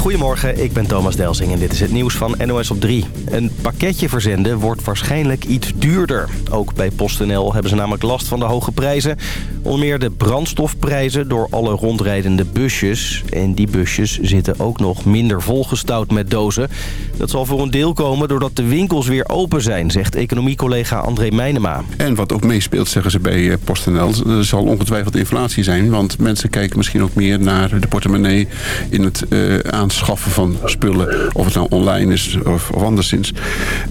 Goedemorgen, ik ben Thomas Delsing en dit is het nieuws van NOS op 3. Een pakketje verzenden wordt waarschijnlijk iets duurder. Ook bij PostNL hebben ze namelijk last van de hoge prijzen. Onder meer de brandstofprijzen door alle rondrijdende busjes. En die busjes zitten ook nog minder volgestouwd met dozen. Dat zal voor een deel komen doordat de winkels weer open zijn, zegt economiecollega André Meijnema. En wat ook meespeelt, zeggen ze bij eh, PostNL, zal ongetwijfeld inflatie zijn. Want mensen kijken misschien ook meer naar de portemonnee in het uh, aanschaffen van spullen. Of het nou online is of, anderszins.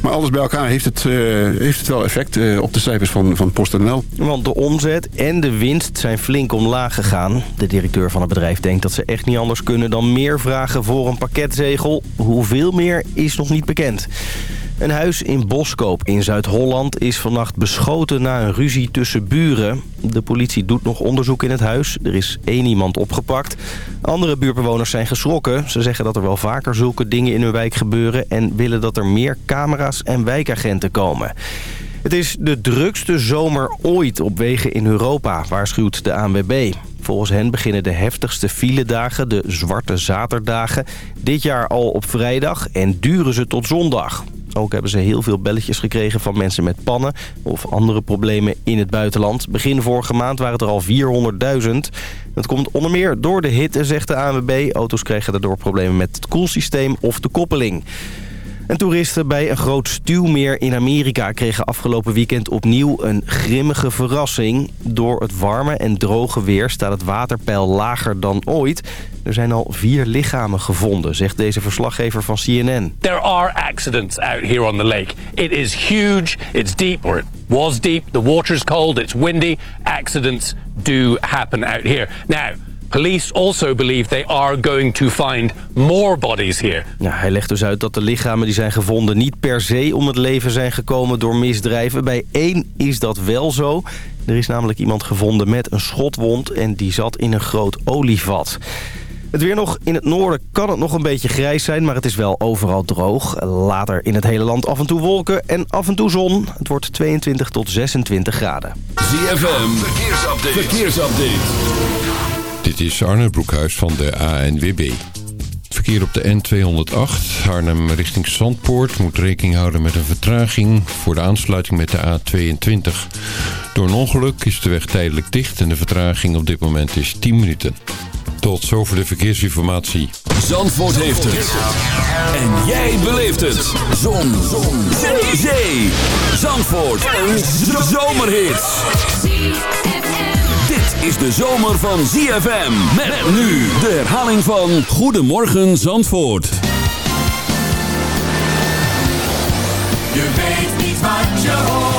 Maar alles bij elkaar heeft het, uh, heeft het wel effect uh, op de cijfers van, van PostNL. Want de omzet en de winst zijn flink omlaag gegaan. De directeur van het bedrijf denkt dat ze echt niet anders kunnen dan meer vragen voor een pakketzegel. Hoeveel meer is nog niet bekend. Een huis in Boskoop in Zuid-Holland is vannacht beschoten na een ruzie tussen buren. De politie doet nog onderzoek in het huis. Er is één iemand opgepakt. Andere buurtbewoners zijn geschrokken. Ze zeggen dat er wel vaker zulke dingen in hun wijk gebeuren... en willen dat er meer camera's en wijkagenten komen. Het is de drukste zomer ooit op wegen in Europa, waarschuwt de ANWB. Volgens hen beginnen de heftigste filedagen, de zwarte zaterdagen, dit jaar al op vrijdag en duren ze tot zondag. Ook hebben ze heel veel belletjes gekregen van mensen met pannen of andere problemen in het buitenland. Begin vorige maand waren het er al 400.000. Dat komt onder meer door de hitte, zegt de ANWB. Auto's kregen daardoor problemen met het koelsysteem of de koppeling. En toeristen bij een groot stuwmeer in Amerika kregen afgelopen weekend opnieuw een grimmige verrassing. Door het warme en droge weer staat het waterpeil lager dan ooit. Er zijn al vier lichamen gevonden, zegt deze verslaggever van CNN. There are accidents out here on the lake. It is huge, it's deep, or it was deep. The water is cold, it's windy. Accidents do happen out here. Now... Police also believe they are going to find more bodies here. Ja, hij legt dus uit dat de lichamen die zijn gevonden niet per se om het leven zijn gekomen door misdrijven. Bij één is dat wel zo. Er is namelijk iemand gevonden met een schotwond en die zat in een groot olievat. Het weer nog. In het noorden kan het nog een beetje grijs zijn, maar het is wel overal droog. Later in het hele land af en toe wolken en af en toe zon. Het wordt 22 tot 26 graden. ZFM, verkeersupdate. verkeersupdate. Dit is Arne Broekhuis van de ANWB. Verkeer op de N208, Arnhem richting Zandpoort... moet rekening houden met een vertraging voor de aansluiting met de A22. Door een ongeluk is de weg tijdelijk dicht... en de vertraging op dit moment is 10 minuten. Tot zover de verkeersinformatie. Zandvoort heeft het. En jij beleeft het. Zon. Zon. Zee. Zandvoort. Een zomerhit is de zomer van ZFM. Met nu de herhaling van Goedemorgen Zandvoort. Je weet niet wat je hoort.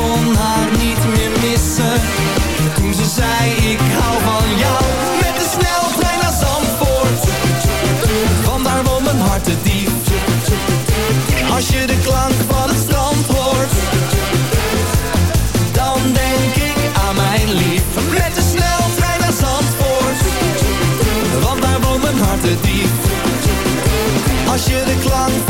kon haar niet meer missen. Toen ze zei ik hou van jou. Met de sneltrein naar Zandvoort. Vandaar won mijn hart te diep. Als je de klank van het strand hoort. Dan denk ik aan mijn lief. Met de sneltrein naar Zandvoort. Want daar woont mijn hart te diep. Als je de klank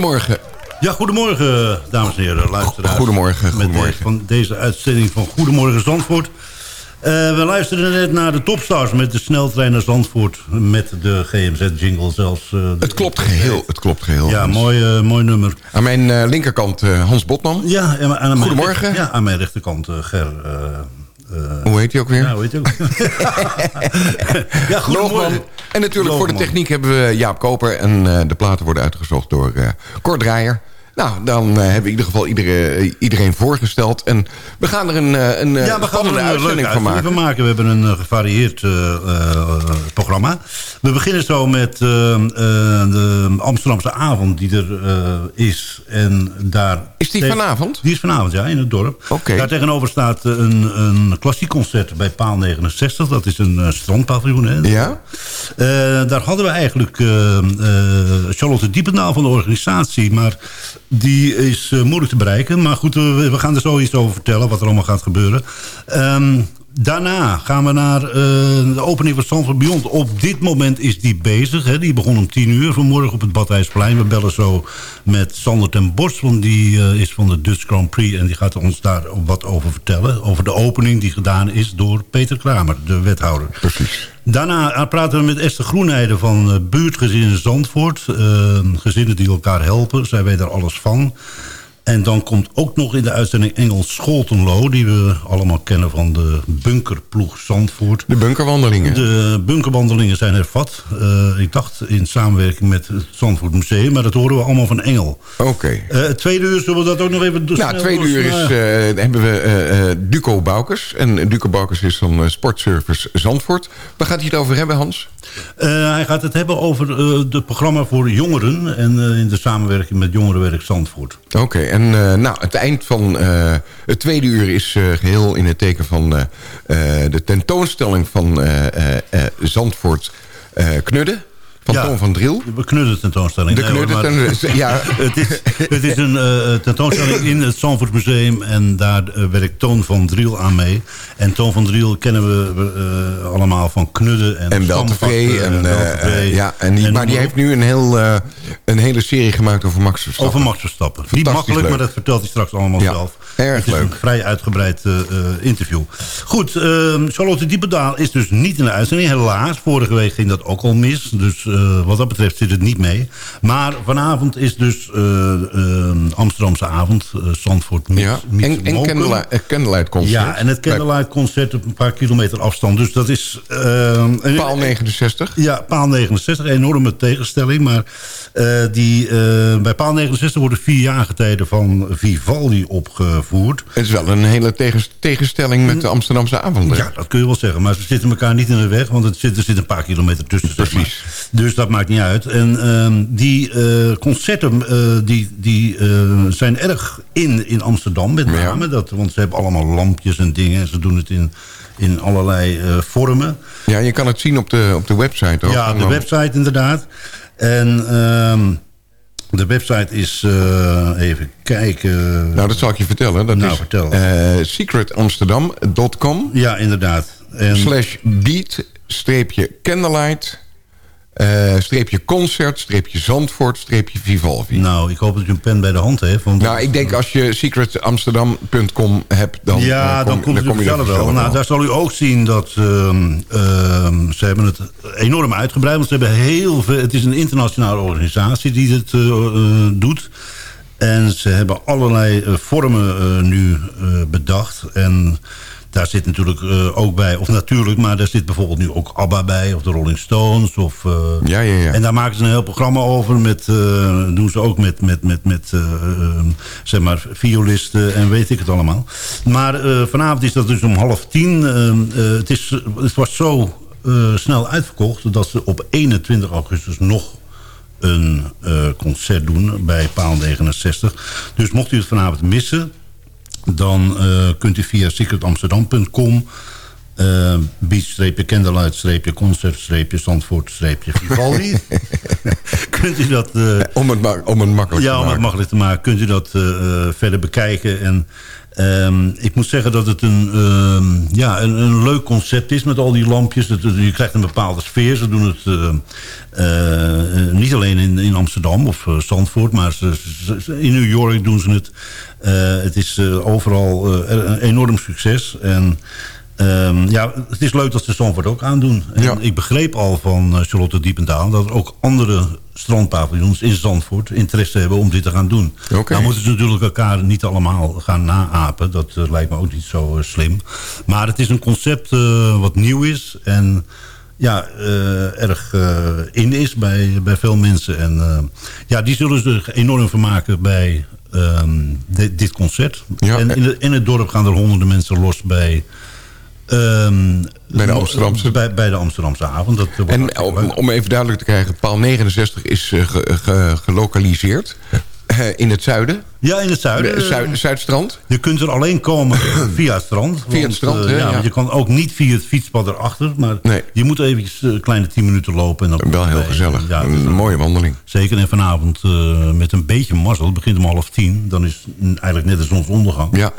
Goedemorgen. Ja, goedemorgen, dames en heren, luisteraars. Goedemorgen, Met goedemorgen. deze- van deze uitzending van Goedemorgen Zandvoort. Eh, we luisterden net naar de topstars met de sneltrein naar Zandvoort. Met de GMZ-jingle zelfs. eh, Het klopt geheel. Het klopt geheel. Ja, mooi, eh, mooi nummer. Aan mijn linkerkant Hans Botman. Ja, en aan mijn Goedemorgen. rechter- ja, aan mijn rechterkant Ger. Eh, Hoe heet hij ook weer? ja, hoe heet je ook? ja. Loogman. En natuurlijk voor de techniek hebben we Jaap Koper. En eh, de platen worden uitgezocht door eh Cor Draaier. Nou, dan eh, hebben we in ieder geval iedere, eh, iedereen voorgesteld. En we gaan er een, eh, een Ja, we gaan er een uitzending van maken. maken. We hebben een gevarieerd programma. We beginnen zo met de Amsterdamse avond die er is. En daar Is die vanavond? Die is vanavond, ja, in het dorp. Oké. Daar tegenover staat een, een klassiek concert bij Paal 69. Dat is een strandpaviljoen. Hè? Ja? Eh, daar hadden we eigenlijk eh, eh, Charlotte Diependaal van de organisatie. Maar die is moeilijk te bereiken. Maar goed, we, we gaan er zoiets over vertellen. Wat er allemaal gaat gebeuren. Ehm, daarna gaan we naar eh, de opening van Zandvoort Beyond. Op dit moment is die bezig. Hè. Die begon om 10 uur vanmorgen op het Badhuisplein. We bellen zo met Sander ten Bos. Want die eh, is van de Dutch Grand Prix. En die gaat ons daar wat over vertellen. Over de opening die gedaan is door Peter Kramer, de wethouder. Precies. Daarna praten we met Esther Groenheide van eh, buurtgezinnen Zandvoort. Eh, gezinnen die elkaar helpen. Zij weet daar alles van. En dan komt ook nog in de uitzending Engel Scholtenlo... die we allemaal kennen van de bunkerploeg Zandvoort. De bunkerwandelingen. De bunkerwandelingen zijn hervat. Eh, ik dacht in samenwerking met het Zandvoort Museum... maar dat horen we allemaal van Engel. Oké. Eh, tweede uur zullen we dat ook nog even... Nou, snel het tweede uur is, Nou, eh, hebben we Duco Baukers. En Duco Baukers is van Sportservice Zandvoort. Waar gaat hij het over hebben, Hans? Hij gaat het hebben over het programma voor jongeren... en in de samenwerking met Jongerenwerk Zandvoort. Oké, en eh, nou, het eind van eh, het tweede uur is eh, geheel in het teken van de tentoonstelling van Zandvoort Knudden. Van Ja. Toon van Driel. De knudden tentoonstelling. De Nee, hoor, knudden maar- ten- ja. het, is, het is een eh, tentoonstelling in het Zandvoort Museum. En daar eh, werkt Toon van Driel aan mee. En Toon van Driel kennen we eh, allemaal van knudden. En, En Beltevree. En, eh, eh, ja, en die, En maar die heeft nu een, heel, eh, een hele serie gemaakt over Max Verstappen. Over Max Verstappen. Niet makkelijk, leuk. maar dat vertelt hij straks allemaal Ja, zelf. erg het is leuk. een vrij uitgebreid eh, eh, interview. Goed, eh, Charlotte Diependaal is dus niet in de uitzending. Helaas, vorige week ging dat ook al mis. Dus eh, wat dat betreft zit het niet mee. Maar vanavond is dus eh, eh, Amsterdamse avond. Zandvoort meets, Ja, en, en. Candlelight, Candlelight Concert. Ja, en het Candlelight Concert op een paar kilometer afstand. Dus dat is... een- Paal 69. ja, paal 69, enorme tegenstelling. Maar die, bij paal 69 worden vier jaargetijden van Vivaldi opgevoerd. Het is wel een hele tegen- tegenstelling met de Amsterdamse avonden. Ja, dat kun je wel zeggen. Maar ze zitten elkaar niet in de weg, want het zit, er zit een paar kilometer tussen. zeg maar. Dus dat maakt niet uit. En ehm, die eh, concerten eh, die, die, eh, zijn erg in in Amsterdam met Ja. name. Dat, want ze hebben allemaal lampjes en dingen. En ze doen het in, in allerlei vormen. Ja, je kan het zien op de, op de website ook. Ja, de website inderdaad. En ehm, de website is, even kijken... Nou, dat zal ik je vertellen. Dat Nou, is vertel. eh, secretamsterdam.com ja, inderdaad. En, slash beat streepje candlelight eh, streepje concert streepje Zandvoort streepje Vivalvi. nou, ik hoop dat je een pen bij de hand heeft. Want Nou, ik denk als je secretamsterdam.com hebt, dan, ja, eh, dan komt het vanzelf wel. Nou, daar zal u ook zien dat ehm, ehm, ze hebben het enorm uitgebreid. Want ze hebben heel veel. Het is een internationale organisatie die dit eh, doet. En ze hebben allerlei vormen nu bedacht. En daar zit natuurlijk eh, ook bij, of natuurlijk, maar daar zit bijvoorbeeld nu ook ABBA bij, of de Rolling Stones. Of, eh, Ja, ja, ja. En daar maken ze een heel programma over. Met, eh, doen ze ook met, met, met, met eh, eh, zeg maar, violisten en weet ik het allemaal. Maar vanavond is dat dus om half tien. Eh, eh, het, is, het was zo snel uitverkocht dat ze op 21 augustus nog een concert doen bij paal 69. Dus mocht u het vanavond missen, dan eh, kunt u via secretamsterdam.com uh, beach-candlelight-concert-zandvoort-vivaldi kunt u dat... eh, Om het, ma- om het makkelijk ja, te om het maken. makkelijk te maken, kunt u dat eh, eh, verder bekijken. En ehm, ik moet zeggen dat het een, ehm, ja, een, een leuk concept is met al die lampjes. Het, je krijgt een bepaalde sfeer. Ze doen het eh, eh, niet alleen in, in Amsterdam of eh, Zandvoort, maar ze, ze- ze- in New York doen ze het. Eh, het is eh, overal eh, een enorm succes. En ehm, ja, het is leuk dat ze Zandvoort ook aandoen. En Ja. ik begreep al van eh, Charlotte Diependaal... dat er ook andere strandpaviljoens in Zandvoort interesse hebben om dit te gaan doen. Oké. Nou moeten ze natuurlijk elkaar niet allemaal gaan naapen. Dat eh, lijkt me ook niet zo eh, slim. Maar het is een concept wat nieuw is en ja, erg in is bij, bij veel mensen. En ja, die zullen zich enorm vermaken bij ehm, di- dit concert. Ja, en in het dorp gaan er honderden mensen los bij... ehm, Bij de Amsterdamse- Bij, bij de Amsterdamse avond. Dat En om, even duidelijk te krijgen, paal 69 is eh, ge- ge- gelokaliseerd eh, in het zuiden, Ja, in het zuiden. de Zuid, Zuidstrand. Je kunt er alleen komen via het strand. Via het want, strand, eh, ja, ja. want je kan ook niet via het fietspad erachter. Maar Nee. je moet even een kleine tien minuten lopen. En dan Wel heel bij- gezellig. Ja, een een- mooie wandeling. Zeker. En vanavond eh, met een beetje mazzel. Het begint om half tien. Dan is eigenlijk net de zonsondergang. Ja,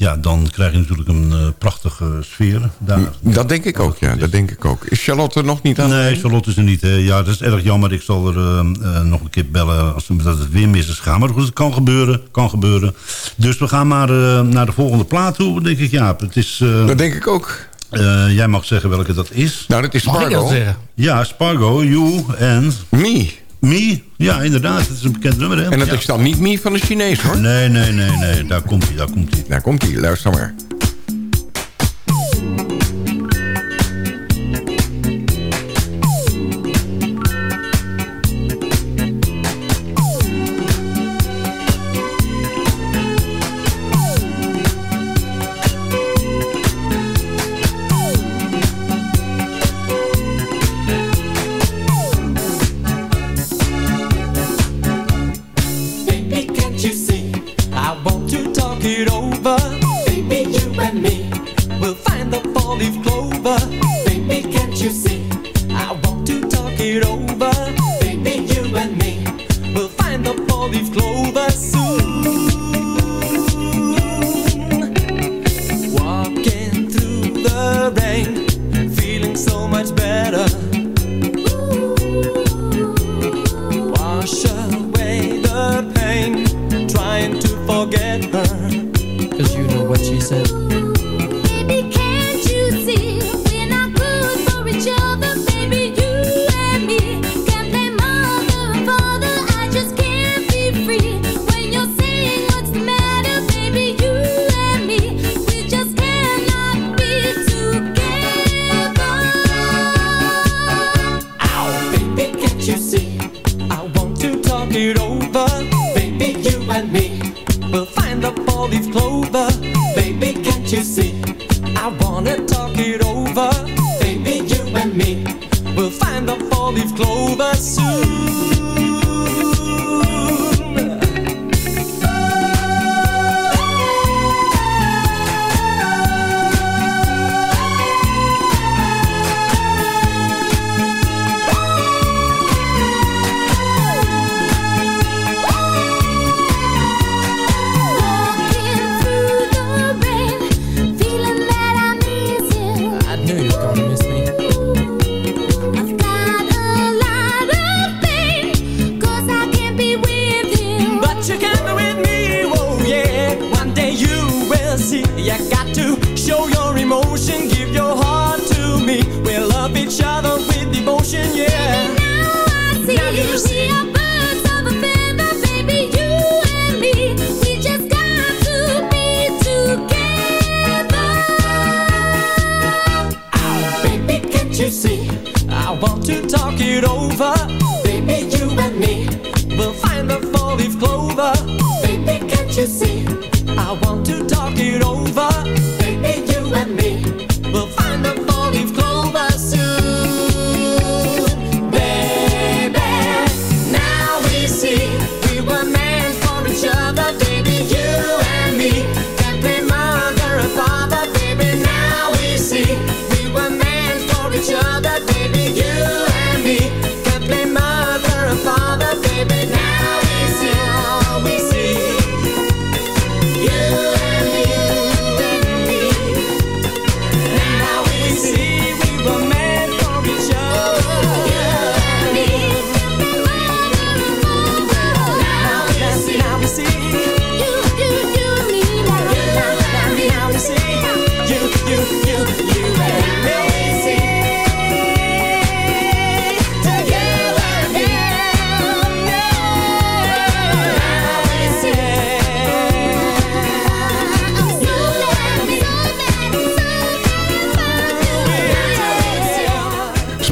Ja, dan krijg je natuurlijk een eh, prachtige sfeer daar. dat denk ik ook. Ja, dat denk ik ook. Is Charlotte nog niet aan? Nee, Charlotte is er niet. Hè. Ja, dat is erg jammer. Ik zal er eh, eh, nog een keer bellen als dat het weer mis is gaan. Maar goed, het kan gebeuren. Kan gebeuren. Dus we gaan maar eh, naar de volgende plaat toe, denk ik. Ja, het is... eh, Dat denk ik ook. eh, jij mag zeggen welke dat is. Nou, dat is Mag ik Spargo. dat zeggen? Ja, Spargo, You en Me. Me. Ja, inderdaad. Het is een bekend nummer, hè? En dat ja. is dan niet Me van de Chinees, hoor. Nee, nee, nee, nee. Daar komt hij, daar komt hij. Daar komt hij. Luister maar.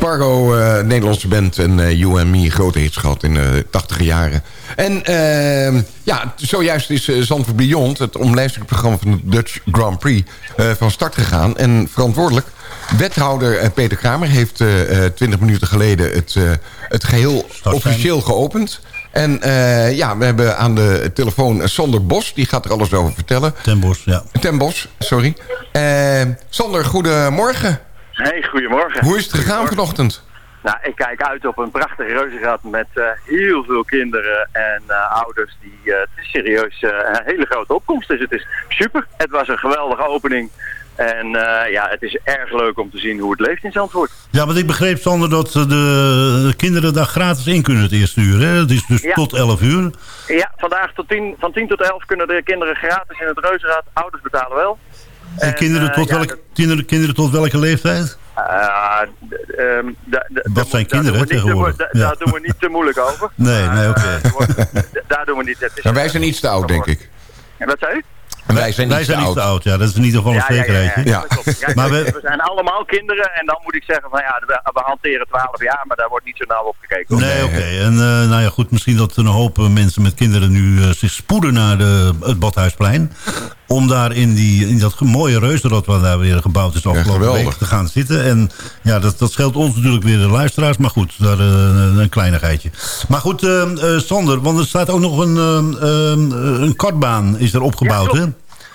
Spargo, eh, Nederlandse band en eh You and Me, grote hits gehad in de tachtige jaren. En eh, ja, zojuist is uh, Zandvoort Beyond, het omlijstingsprogramma van de Dutch Grand Prix, eh, van start gegaan. En verantwoordelijk, wethouder eh, Peter Kramer heeft eh, eh, 20 minuten geleden het, eh, het geheel officieel geopend. En eh, ja, we hebben aan de telefoon Sander Bos, die gaat er alles over vertellen. Ten Bos, ja. Ten Bos, sorry. Eh, Sander, goedemorgen. Hey, goedemorgen. Hoe is het gegaan vanochtend? Nou, ik kijk uit op een prachtig reuzenrad met eh, heel veel kinderen en eh, ouders. Die, eh, het is serieus eh, een hele grote opkomst. Dus het is super. Het was een geweldige opening. En eh, ja, het is erg leuk om te zien hoe het leeft in Zandvoort. Ja, want ik begreep, Sander, dat de kinderen daar gratis in kunnen het eerste uur. Hè? Het is dus Ja. tot 11 uur. Ja, vandaag tot 10, van 10 tot 11 kunnen de kinderen gratis in het reuzenrad. Ouders betalen wel. En kinderen, eh, tot ja, welke, kinderen, kinderen tot welke leeftijd? Uh, d- ehm, da- da- Dat zijn kinderen niet tegenwoordig. Ja. Daar doen we niet te moeilijk over. Nee, nee, oké. Eh, daar doen we niet. Het is, wij zijn iets te oud, denk ik. En wat zei u? En wij zijn Wij iets zijn te niet te oud. ja. Dat is in ieder geval een Ja, ja, zekerheidje. Maar we- we zijn allemaal kinderen en dan moet ik zeggen van ja, we, we hanteren 12 jaar, maar daar wordt niet zo nauw op gekeken. Nee, oké. En eh, nou ja, goed, misschien dat een hoop mensen met kinderen nu eh, zich spoeden naar de, het Badhuisplein. Om daar in, die, in dat mooie reuzenrad wat daar weer gebouwd is afgelopen geweldig. week te gaan zitten. En ja, dat, dat scheelt ons natuurlijk weer de luisteraars. Maar goed, daar, eh, een kleinigheidje. Maar goed, eh, Sander, want er staat ook nog een, eh, eh, een kartbaan is er opgebouwd, Ja, hè? klopt.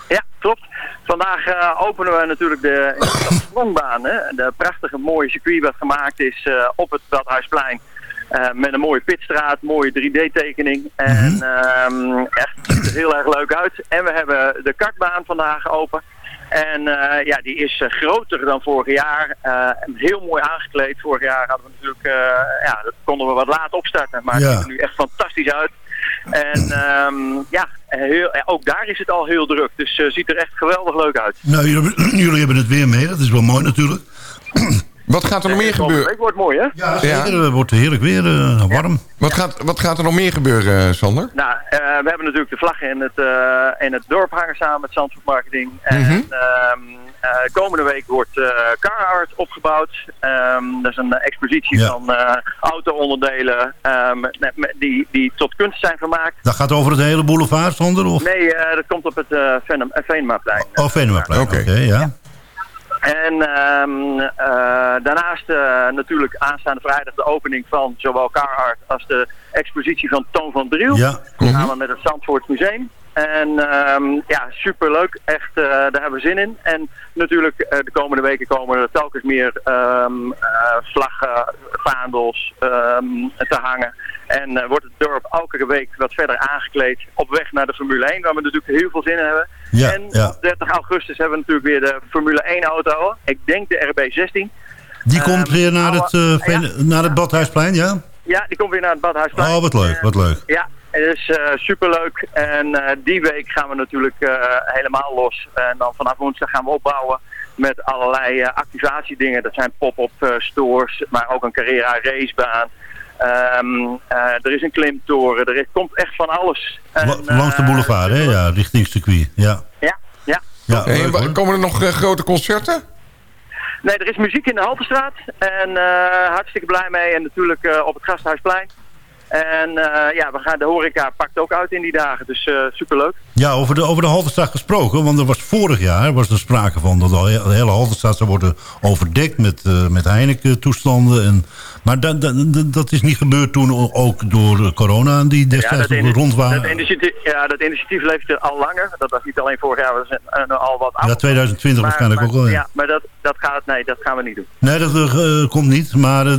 Ja, klopt. Vandaag eh, openen we natuurlijk de Stadsprongbaan. hè. De prachtige mooie circuit wat gemaakt is eh, op het Badhuisplein. Eh, met een mooie pitstraat, mooie 3D-tekening. En ehm, echt, ziet er heel erg leuk uit. En we hebben de kartbaan vandaag open. En eh, ja, die is eh, groter dan vorig jaar. Heel mooi aangekleed. Vorig jaar hadden we natuurlijk, ja, dat konden we wat laat opstarten. Maar het ziet er nu echt fantastisch uit. En ehm, ja, heel, ook daar is het al heel druk. Dus het ziet er echt geweldig leuk uit. Nou, jullie, jullie hebben het weer mee. Dat is wel mooi natuurlijk. Wat gaat er nog meer gebeuren? week wordt mooi, hè? Ja, zeker. Het wordt heerlijk weer, eh, warm. Wat gaat, wat gaat er nog meer gebeuren, eh, Sander? Nou, eh, we hebben natuurlijk de vlaggen in het, eh, in het dorp hangen samen met Zandvoort Marketing. En eh, komende week wordt eh Car Art opgebouwd. Ehm, dat is een expositie Ja. van eh auto-onderdelen ehm, met- die, die tot kunst zijn vermaakt. Dat gaat over het hele boulevard, Sander? Of? Nee, eh, dat komt op het Venem- Venemaplein. Oh, Venemaplein. Oké, Oké. ja. En ehm, eh, daarnaast eh, natuurlijk aanstaande vrijdag de opening van zowel Car Art als de expositie van Toon van Driel. Ja. Samen met het Zandvoorts Museum. En ehm, ja, superleuk. Echt, eh, daar hebben we zin in. En natuurlijk de komende weken komen er telkens meer eh, vlaggen, vaandels te hangen. En wordt het dorp elke week wat verder aangekleed op weg naar de Formule 1, waar we natuurlijk heel veel zin in hebben. Ja, en ja. op 30 augustus hebben we natuurlijk weer de Formule 1 auto. Ik denk de RB16. Die Ehm, komt weer naar het, eh, naar het Badhuisplein, ja? Ja, die komt weer naar het Badhuisplein. Oh, wat leuk, wat leuk. Ja, het is eh, superleuk. En eh, die week gaan we natuurlijk helemaal los. En dan vanaf woensdag gaan we opbouwen met allerlei activatiedingen. Dat zijn pop-up stores, maar ook een Carrera racebaan. Ehm, eh, er is een klimtoren, er is, komt echt van alles. En, Langs de eh, boulevard, hè? Ja, richting circuit. Ja. Ja, ja. ja leuk, hoor. komen er nog eh, grote concerten? Nee, er is muziek in de Haltestraat. En eh, hartstikke blij mee. En natuurlijk eh, op het Gasthuisplein. En eh, ja, we gaan, de horeca pakt ook uit in die dagen. Dus eh, superleuk. Ja, over de, over de Halterstraat gesproken. Want er was vorig jaar was er sprake van dat de he- de hele Halterstraat zou worden overdekt met, eh, met Heineken-toestanden. En, maar dat, dat, is niet gebeurd toen ook door corona die destijds ini- rond waren. dat initiatief, ja, dat initiatief leeft er al langer. Dat was niet alleen vorig jaar, dat is een- al wat Ja, ouder. 2020 Maar- waarschijnlijk maar- ook wel. Ja. Ja, maar dat, dat, gaat, nee, dat gaan we niet doen. Nee, dat eh, komt niet. Maar eh,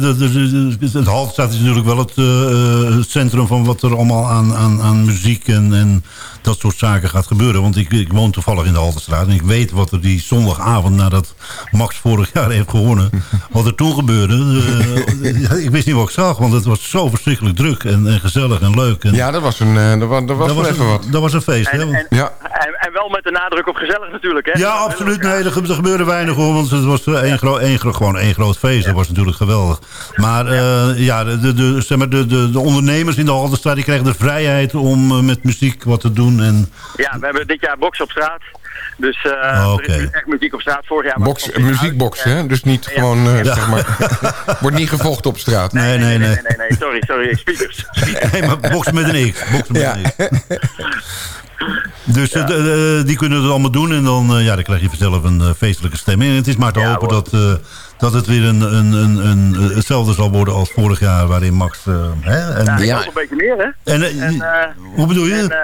het Halterstraat is natuurlijk wel het, eh, het centrum van wat er allemaal aan, aan, aan muziek en, en dat soort zaken gaat gebeuren. Want ik, ik woon toevallig in de Halterstraat en ik weet wat er die zondagavond nadat Max vorig jaar heeft gewonnen, wat er toen gebeurde. eh, ik wist niet wat ik zag, want het was zo verschrikkelijk druk en, en gezellig en leuk. En, Ja, dat was, een, eh, dat was, dat was dat wel was, even wat. een, dat was een feest. hè? Ja. En, en wel met de nadruk op gezellig natuurlijk. Hè? Ja, absoluut. Nee, er, ge- gebeurde weinig hoor. Want het was eh, één, gro één, gro- gewoon één groot feest. Dat was natuurlijk geweldig. Maar eh, ja, de, de, de, zeg maar de, de, de ondernemers in de Haldenstraat... die krijgen de vrijheid om eh, met muziek wat te doen. En, Ja, we hebben dit jaar box op straat. Dus eh Oh, er is echt muziek op straat. Vorig jaar was Box, muziekbox, hè? Dus niet Ja. gewoon, eh, Ja. zeg maar... wordt niet gevochten op straat. nee, nee, nee. Nee, nee, nee, sorry, sorry. Speakers. Nee, maar boksen met een X. Boksen met Ja. een X. Dus eh, die kunnen het allemaal doen. En dan, eh, ja, dan krijg je vanzelf een eh, feestelijke stemming. En het is maar te Ja, hopen hoor. dat, dat het weer een, een, een, een, hetzelfde zal worden als vorig jaar. Waarin Max... eh, hè, en, Ja, een beetje meer, hè? en, eh, En, eh, hoe bedoel je? En, eh,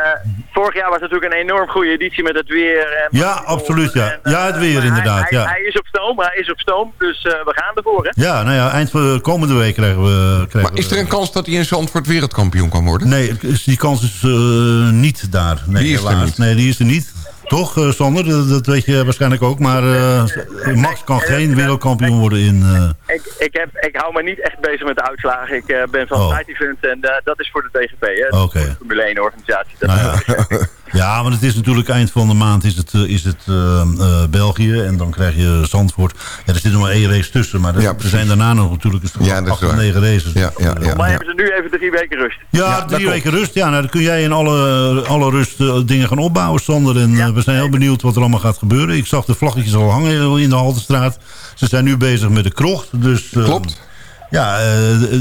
vorig jaar was natuurlijk een enorm goede editie met het weer. En Ja, absoluut, ja. En, Ja, het weer inderdaad, Hij, ja. hij is op stoom, hij is op stoom. Dus eh, we gaan ervoor, hè? Ja, nou ja, eind van de komende week krijgen we... Krijgen Maar is er een kans dat hij in Zandvoort wereldkampioen kan worden? Nee, die kans is eh, niet daar. Nee, Die is er niet. Nee, die is er niet. Toch, eh, Sander? Dat, dat weet je waarschijnlijk ook. Maar eh, Max kan geen wereldkampioen worden in... eh, Ik, ik, heb, ik hou me niet echt bezig met de uitslagen. Ik ben van Oh. side event en dat is voor de DGP, hè? Dat is Oké. voor de Formule 1 organisatie. Dat Nou ja. Ja, want het is natuurlijk eind van de maand is het, eh, is het eh, eh, België. En dan krijg je Zandvoort. Ja, er zit nog maar één race tussen. Maar er, Ja, er zijn daarna nog natuurlijk een Ja, acht of negen races. Ja, ja, ja. Maar hebben ze nu even drie weken rust. Ja, drie weken rust. Ja, nou, dan kun jij in alle, alle rust dingen gaan opbouwen, Sander. En Ja. we zijn heel benieuwd wat er allemaal gaat gebeuren. Ik zag de vlaggetjes al hangen in de Haltestraat. Ze zijn nu bezig met de krocht. Dus, eh, Klopt. Ja, eh,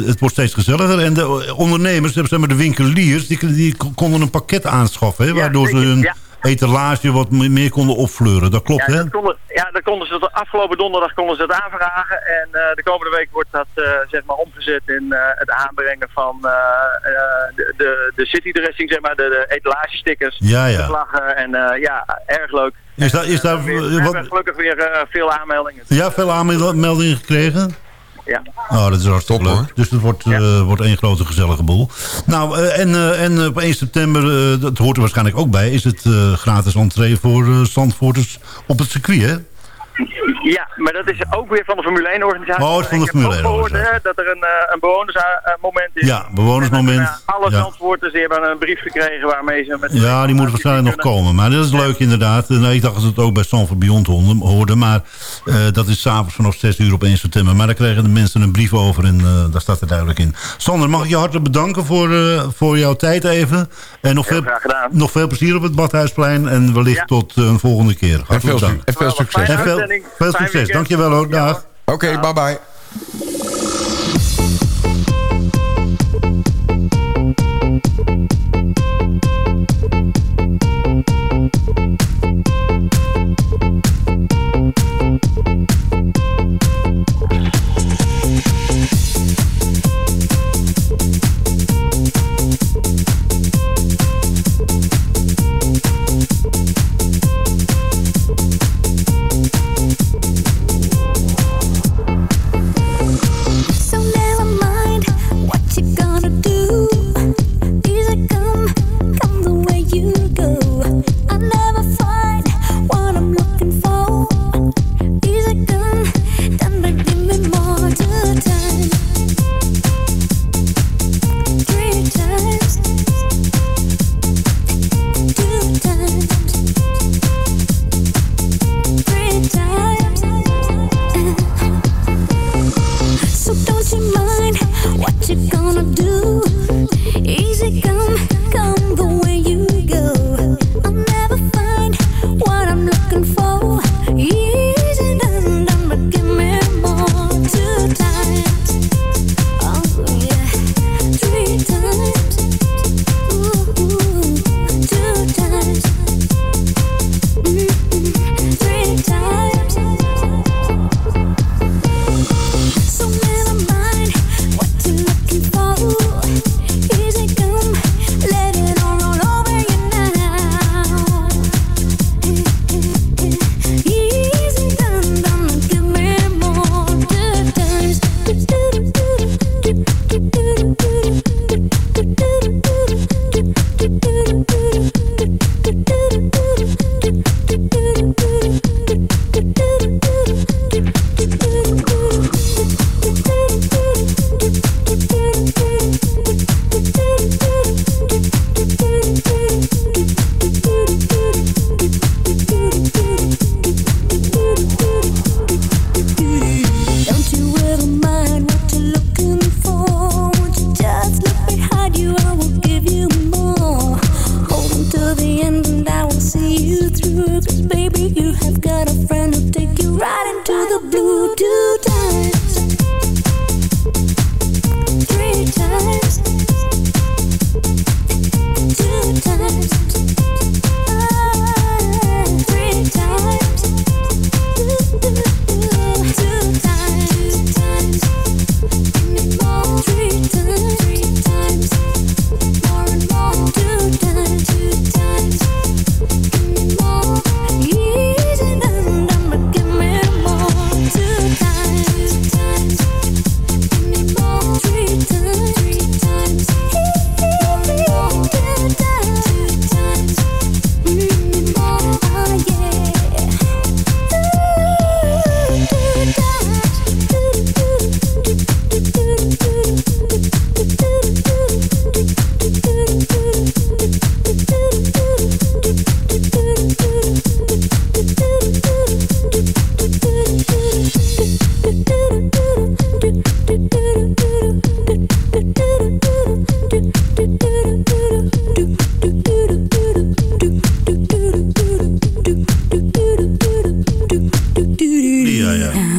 het wordt steeds gezelliger. En de ondernemers, zeg maar de winkeliers, die, die konden een pakket aanschaffen. Hè, waardoor ze hun etalage wat me- meer konden opfleuren. Dat klopt, Ja, hè? dat konden, ja, dat konden ze, afgelopen donderdag konden ze dat aanvragen. En eh, de komende week wordt dat eh, zeg maar omgezet in eh, het aanbrengen van eh, eh, de, de, de citydressing, zeg maar, de, de etalagestickers, Ja, ja. de vlaggen. En eh, ja, erg leuk. Is daar, is daar, We hebben eh, gelukkig weer eh, veel aanmeldingen. ja, veel aanmeldingen gekregen? Ja. Oh, dat is hartstikke Top, leuk. hoor. Dus het wordt, eh, wordt één grote gezellige boel. Nou, eh, en, eh, en op 1 september, eh, dat hoort er waarschijnlijk ook bij... is het eh, gratis entree voor eh Zandvoorters op het circuit, hè? Ja, maar dat is ook weer van de Formule 1 organisatie. Oh, het is van de Formule ook 1 gehoord, hè, organisatie. dat er een, eh, een bewonersmoment is. Ja, bewonersmoment. En eh, alle Ja. Zandvoorters die hebben een brief gekregen waarmee ze... Met Ja, die moet waarschijnlijk nog komen. Maar dat is leuk inderdaad. En ik dacht dat het ook bij Sanford Beyond honden- hoorde. Maar eh, dat is s'avonds vanaf 6 uur op 1 september. Maar daar krijgen de mensen een brief over en eh, daar staat er duidelijk in. Sander, mag ik je hartelijk bedanken voor, eh, voor jouw tijd even. En nog Heel veel, graag gedaan. nog veel plezier op het Badhuisplein. En wellicht Ja. tot eh, een volgende keer. En veel, Hartelijk bedankt. en veel succes. En veel, veel succes. weekend. Dankjewel hoor. Dag. Oké, bye bye.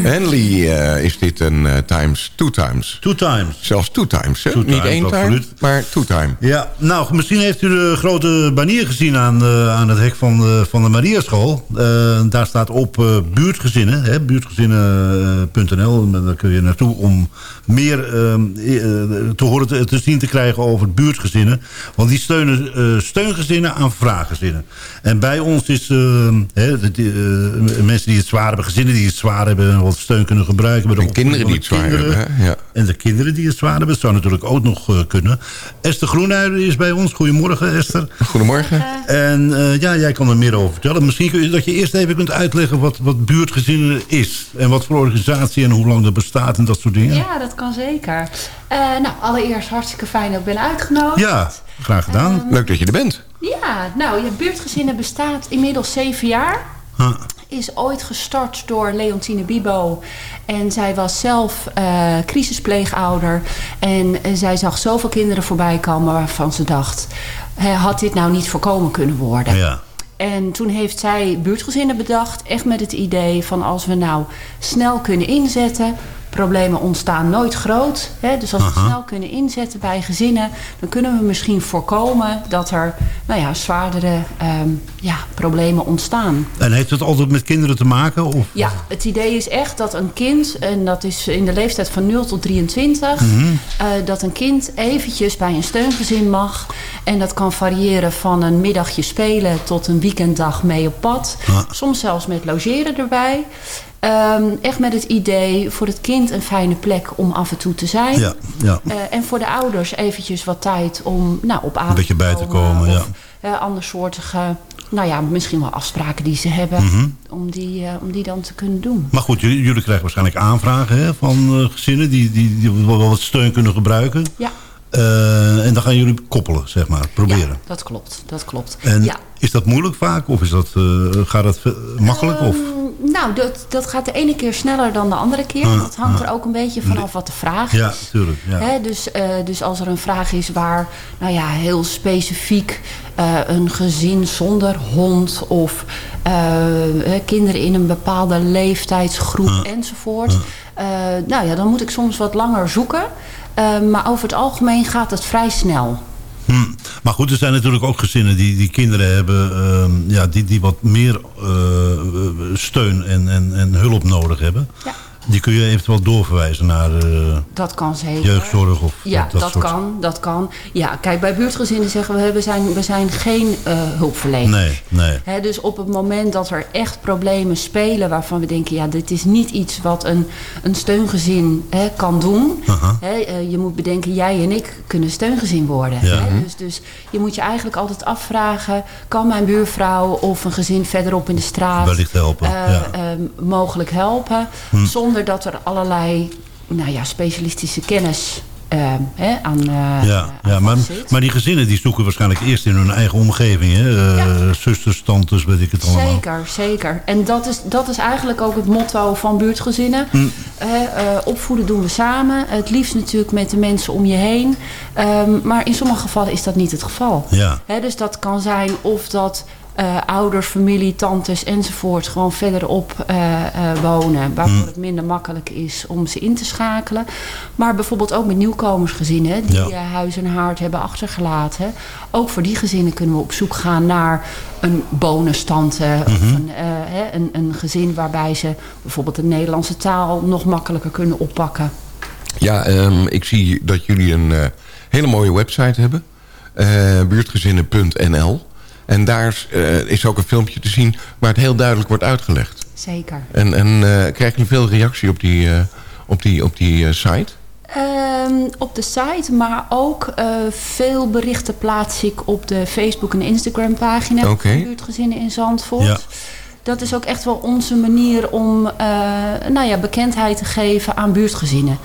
Henley eh, is dit een eh, times, two times. Two times. Zelfs two times. Two Niet times, één time, maar two time. Ja, nou, misschien heeft u de grote banier gezien aan, uh, aan het hek van de, van de Mariaschool. daar staat op buurtgezinnen, buurtgezinnen.nl. Daar kun je naartoe om meer eh, eh, te horen te, te zien te krijgen over buurtgezinnen. Want die steunen eh, steungezinnen aan vraaggezinnen. En bij ons is eh, hè, de, de, eh, mensen die het zwaar hebben, gezinnen die het zwaar hebben... en wat steun kunnen gebruiken. Bij de En kinderen die het zwaar kinderen. hebben, hè? Ja. En de kinderen die het zwaar hebben, dat zou natuurlijk ook nog kunnen. Esther Groenhuizen is bij ons. Goedemorgen, Esther. Goedemorgen. En eh, ja, jij kan er meer over vertellen. Misschien kun je dat je eerst even kunt uitleggen wat, wat buurtgezinnen is. En wat voor organisatie en hoe lang dat bestaat en dat soort dingen. Ja, dat kan zeker. Eh, nou, allereerst hartstikke fijn dat ik ben uitgenodigd. Ja, graag gedaan. Leuk dat je er bent. Ja, nou, je buurtgezinnen bestaat inmiddels zeven jaar. Huh. Is ooit gestart door Leontine Bibo. En zij was zelf eh, crisispleegouder. En zij zag zoveel kinderen voorbij komen waarvan ze dacht... had dit nou niet voorkomen kunnen worden? Ja. En toen heeft zij buurtgezinnen bedacht. Echt met het idee van als we nou snel kunnen inzetten. Problemen ontstaan nooit groot. Hè? Dus als we Aha. snel kunnen inzetten bij gezinnen. Dan kunnen we misschien voorkomen dat er nou ja, zwaardere ehm, ja, problemen ontstaan. En heeft het altijd met kinderen te maken? Of? Ja, het idee is echt dat een kind, en dat is in de leeftijd van 0 tot 23, Mhm. eh, dat een kind eventjes bij een steungezin mag. En dat kan variëren van een middagje spelen tot een weekenddag mee op pad. Soms zelfs met logeren erbij. Ehm, echt met het idee voor het kind een fijne plek om af en toe te zijn. Ja, ja. Eh, en voor de ouders eventjes wat tijd om nou, op adem beetje bij te komen, Of eh, andersoortige, nou ja, misschien wel afspraken die ze hebben. Mhm. om, die, eh, om die dan te kunnen doen. Maar goed, jullie, jullie krijgen waarschijnlijk aanvragen hè, van gezinnen die, die, die wel wat steun kunnen gebruiken. Ja. En dan gaan jullie koppelen, zeg maar, proberen. Ja, dat klopt. Dat klopt. En ja. is dat moeilijk vaak? Of is dat, gaat dat makkelijk? of? Nou, dat, dat gaat de ene keer sneller dan de andere keer. Ah, dat hangt ah. er ook een beetje vanaf wat de vraag Ja, is. Ja. Hè, dus, eh, dus als er een vraag is waar nou ja, heel specifiek eh, een gezin zonder hond of eh, kinderen in een bepaalde leeftijdsgroep Ah. enzovoort. nou ja, dan moet ik soms wat langer zoeken. Maar over het algemeen gaat het vrij snel. Hm. Maar goed, er zijn natuurlijk ook gezinnen die, die kinderen hebben... ehm, ja, die, die wat meer eh, eh, steun en, en, en hulp nodig hebben. Ja. Die kun je eventueel doorverwijzen naar eh, Dat kan zeker. jeugdzorg of Ja, dat, dat, soort... kan, dat kan. Ja, kijk, bij buurtgezinnen zeggen we, we zijn, we zijn geen eh hulpverlener. Nee, nee. Dus op het moment dat er echt problemen spelen waarvan we denken, ja, dit is niet iets wat een, een steungezin kan doen. Eh, je moet bedenken, jij en ik kunnen steungezin worden. Ja. Mhm. Dus, dus je moet je eigenlijk altijd afvragen, kan mijn buurvrouw of een gezin verderop in de straat Wellicht helpen, ja. mogelijk helpen. Hm. Zonder dat er allerlei nou ja, specialistische kennis eh, hè, aan, eh, Ja, ja maar, maar die gezinnen die zoeken waarschijnlijk eerst in hun eigen omgeving. Hè? Eh, Zusters, tantes, weet ik het allemaal. Zeker, zeker. En dat is, dat is eigenlijk ook het motto van buurtgezinnen. Hm. Eh, opvoeden doen we samen. Het liefst natuurlijk met de mensen om je heen. Ehm, maar in sommige gevallen is dat niet het geval. Ja. Hè, dus dat kan zijn of dat eh, ouders, familie, tantes enzovoort... gewoon verderop eh, eh, wonen. Waarvoor Hm. het minder makkelijk is om ze in te schakelen. Maar bijvoorbeeld ook met nieuwkomersgezinnen... die Ja. huis en haard hebben achtergelaten. Ook voor die gezinnen kunnen we op zoek gaan naar een bonustante... of Mhm. een, hè, een, een gezin waarbij ze bijvoorbeeld de Nederlandse taal... nog makkelijker kunnen oppakken. Ja, ehm, ik zie dat jullie een hele mooie website hebben. buurtgezinnen.nl. En daar eh, is ook een filmpje te zien waar het heel duidelijk wordt uitgelegd. Zeker. En, en eh, krijgen jullie veel reactie op die, eh, op die, op die site? Ehm, op de site, maar ook eh, veel berichten plaats ik op de Facebook- en Instagram-pagina van buurtgezinnen in Zandvoort. Ja. Dat is ook echt wel onze manier om eh, nou ja, bekendheid te geven aan buurtgezinnen.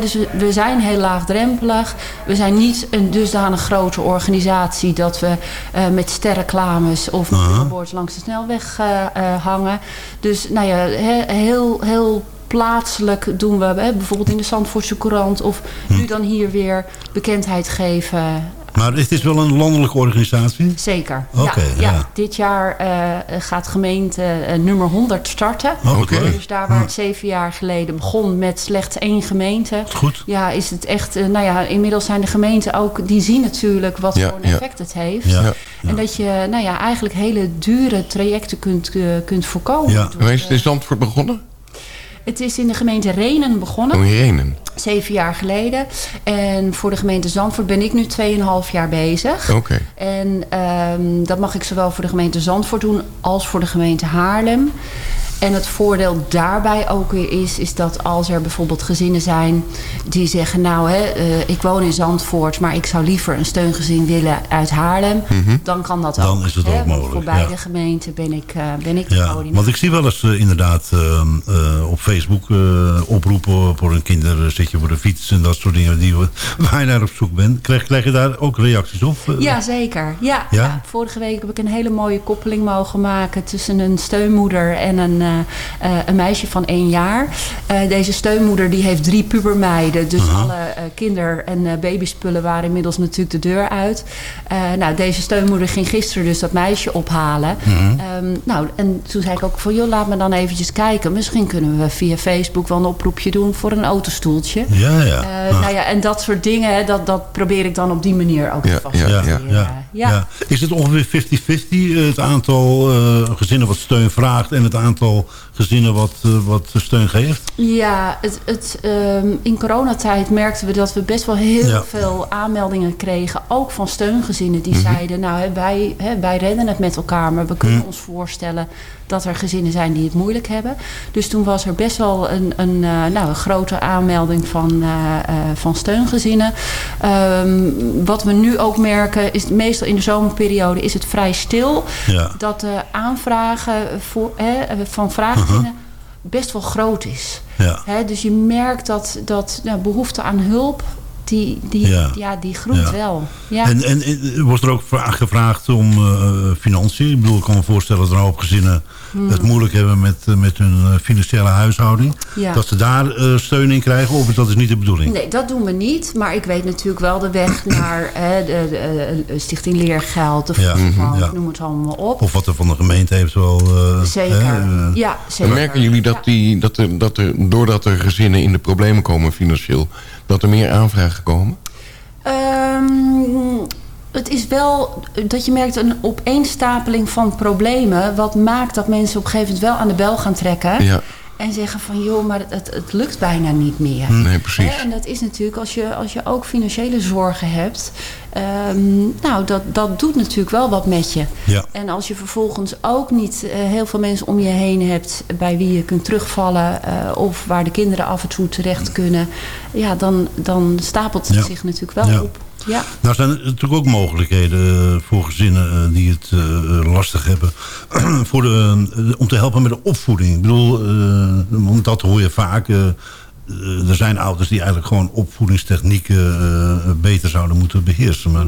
Dus we, we zijn heel laagdrempelig. We zijn niet een dusdanig grote organisatie dat we eh, met sterreclames of met billboards langs de snelweg eh, hangen. Dus nou ja, he- heel, heel plaatselijk doen we, hè, bijvoorbeeld in de Zandvoortse Courant of Hm. nu dan hier weer bekendheid geven Maar het is wel een landelijke organisatie? Zeker. Ja, ja. ja. Dit jaar eh, gaat gemeente eh, nummer 100 starten. Oké. Dus daar waar het zeven jaar geleden begon met slechts één gemeente. Goed. Ja, is het echt... eh, nou ja, inmiddels zijn de gemeenten ook... Die zien natuurlijk wat Ja, voor een ja. effect het heeft. Ja. En dat je nou ja, eigenlijk hele dure trajecten kunt, kunt voorkomen. Ja. door, Waar is Zandvoort begonnen? Het is in de gemeente Renen begonnen. Oh, in Renen. Zeven jaar geleden. En voor de gemeente Zandvoort ben ik nu 2,5 jaar bezig. Oké. En ehm, dat mag ik zowel voor de gemeente Zandvoort doen als voor de gemeente Haarlem. En het voordeel daarbij ook weer is, is dat als er bijvoorbeeld gezinnen zijn die zeggen, nou hè, eh, ik woon in Zandvoort, maar ik zou liever een steungezin willen uit Haarlem, dan kan dat ook. Dan is het hè, ook mogelijk, Voor beide ja. gemeenten ben ik, eh, ben ik de Ja, want ik zie wel eens eh, inderdaad eh, eh, op Facebook oproepen voor een kinderzitje voor de fiets en dat soort dingen die, waar je naar op zoek bent. Krijg, krijg je daar ook reacties op? Ja, zeker. Ja, vorige week heb ik een hele mooie koppeling mogen maken tussen een steunmoeder en een, een meisje van één jaar. Eh, deze steunmoeder die heeft drie pubermeiden, dus alle eh, kinder- en eh, babyspullen waren inmiddels natuurlijk de deur uit. Eh, nou, deze steunmoeder ging gisteren dus dat meisje ophalen. Ehm, nou, en toen zei ik ook van, joh, laat me dan eventjes kijken. Misschien kunnen we via Facebook wel een oproepje doen voor een autostoeltje. Ja, ja. Eh. Nou ja, en dat soort dingen, dat, dat probeer ik dan op die manier ook te Ja, faciliteren. ja, ja, ja, ja. ja. Is het ongeveer 50-50 eh, het aantal eh, gezinnen wat steun vraagt en het aantal al gezinnen wat, eh, wat steun geeft? Ja, het, het, ehm, in coronatijd merkten we dat we best wel heel Ja. veel aanmeldingen kregen. Ook van steungezinnen die zeiden, nou hè, wij, hè, wij redden het met elkaar. Maar we kunnen ons voorstellen dat er gezinnen zijn die het moeilijk hebben. Dus toen was er best wel een, een, eh, nou, een grote aanmelding van, eh, van steungezinnen. Ehm, wat we nu ook merken is meestal in de zomerperiode is het vrij stil. Ja. Dat de aanvragen voor, hè, van best wel groot is. Ja. Hè, dus je merkt dat, dat nou, behoefte aan hulp, die, die, Ja. ja. die groeit Ja. wel. Ja. En, en eh, wordt er ook vra- gevraagd om eh, financiën? Ik bedoel, ik kan me voorstellen dat er een hoop gezinnen het moeilijk hebben met, eh, met hun financiële huishouding. Hmm. Dat ze daar steun in krijgen, of dat is niet de bedoeling? Nee, dat doen we niet. Maar ik weet natuurlijk wel de weg naar hè, de, de, Stichting Leergeld, ja. noem het allemaal op. Of wat er van de gemeente eventueel... eh, Zeker. ja, zeker. merken jullie dat, die, dat, er, dat er, doordat er gezinnen in de problemen komen financieel... dat er meer aanvragen komen? Ehm, het is wel dat je merkt een opeenstapeling van problemen. Wat maakt dat mensen op een gegeven moment wel aan de bel gaan trekken. Ja, En zeggen van joh, maar het, het, het lukt bijna niet meer. nee, precies. En dat is natuurlijk als je, als je ook financiële zorgen hebt. Ehm, nou, dat, dat doet natuurlijk wel wat met je. Ja. En als je vervolgens ook niet eh, heel veel mensen om je heen hebt bij wie je kunt terugvallen. eh, of waar de kinderen af en toe terecht kunnen. Ja, dan, dan stapelt het Ja. zich natuurlijk wel Ja. op. Ja. Nou zijn er natuurlijk ook mogelijkheden eh, voor gezinnen die het lastig hebben. voor de, om te helpen met de opvoeding. Ik bedoel, want dat hoor je vaak. Eh, er zijn ouders die eigenlijk gewoon opvoedingstechnieken eh, beter zouden moeten beheersen. Maar,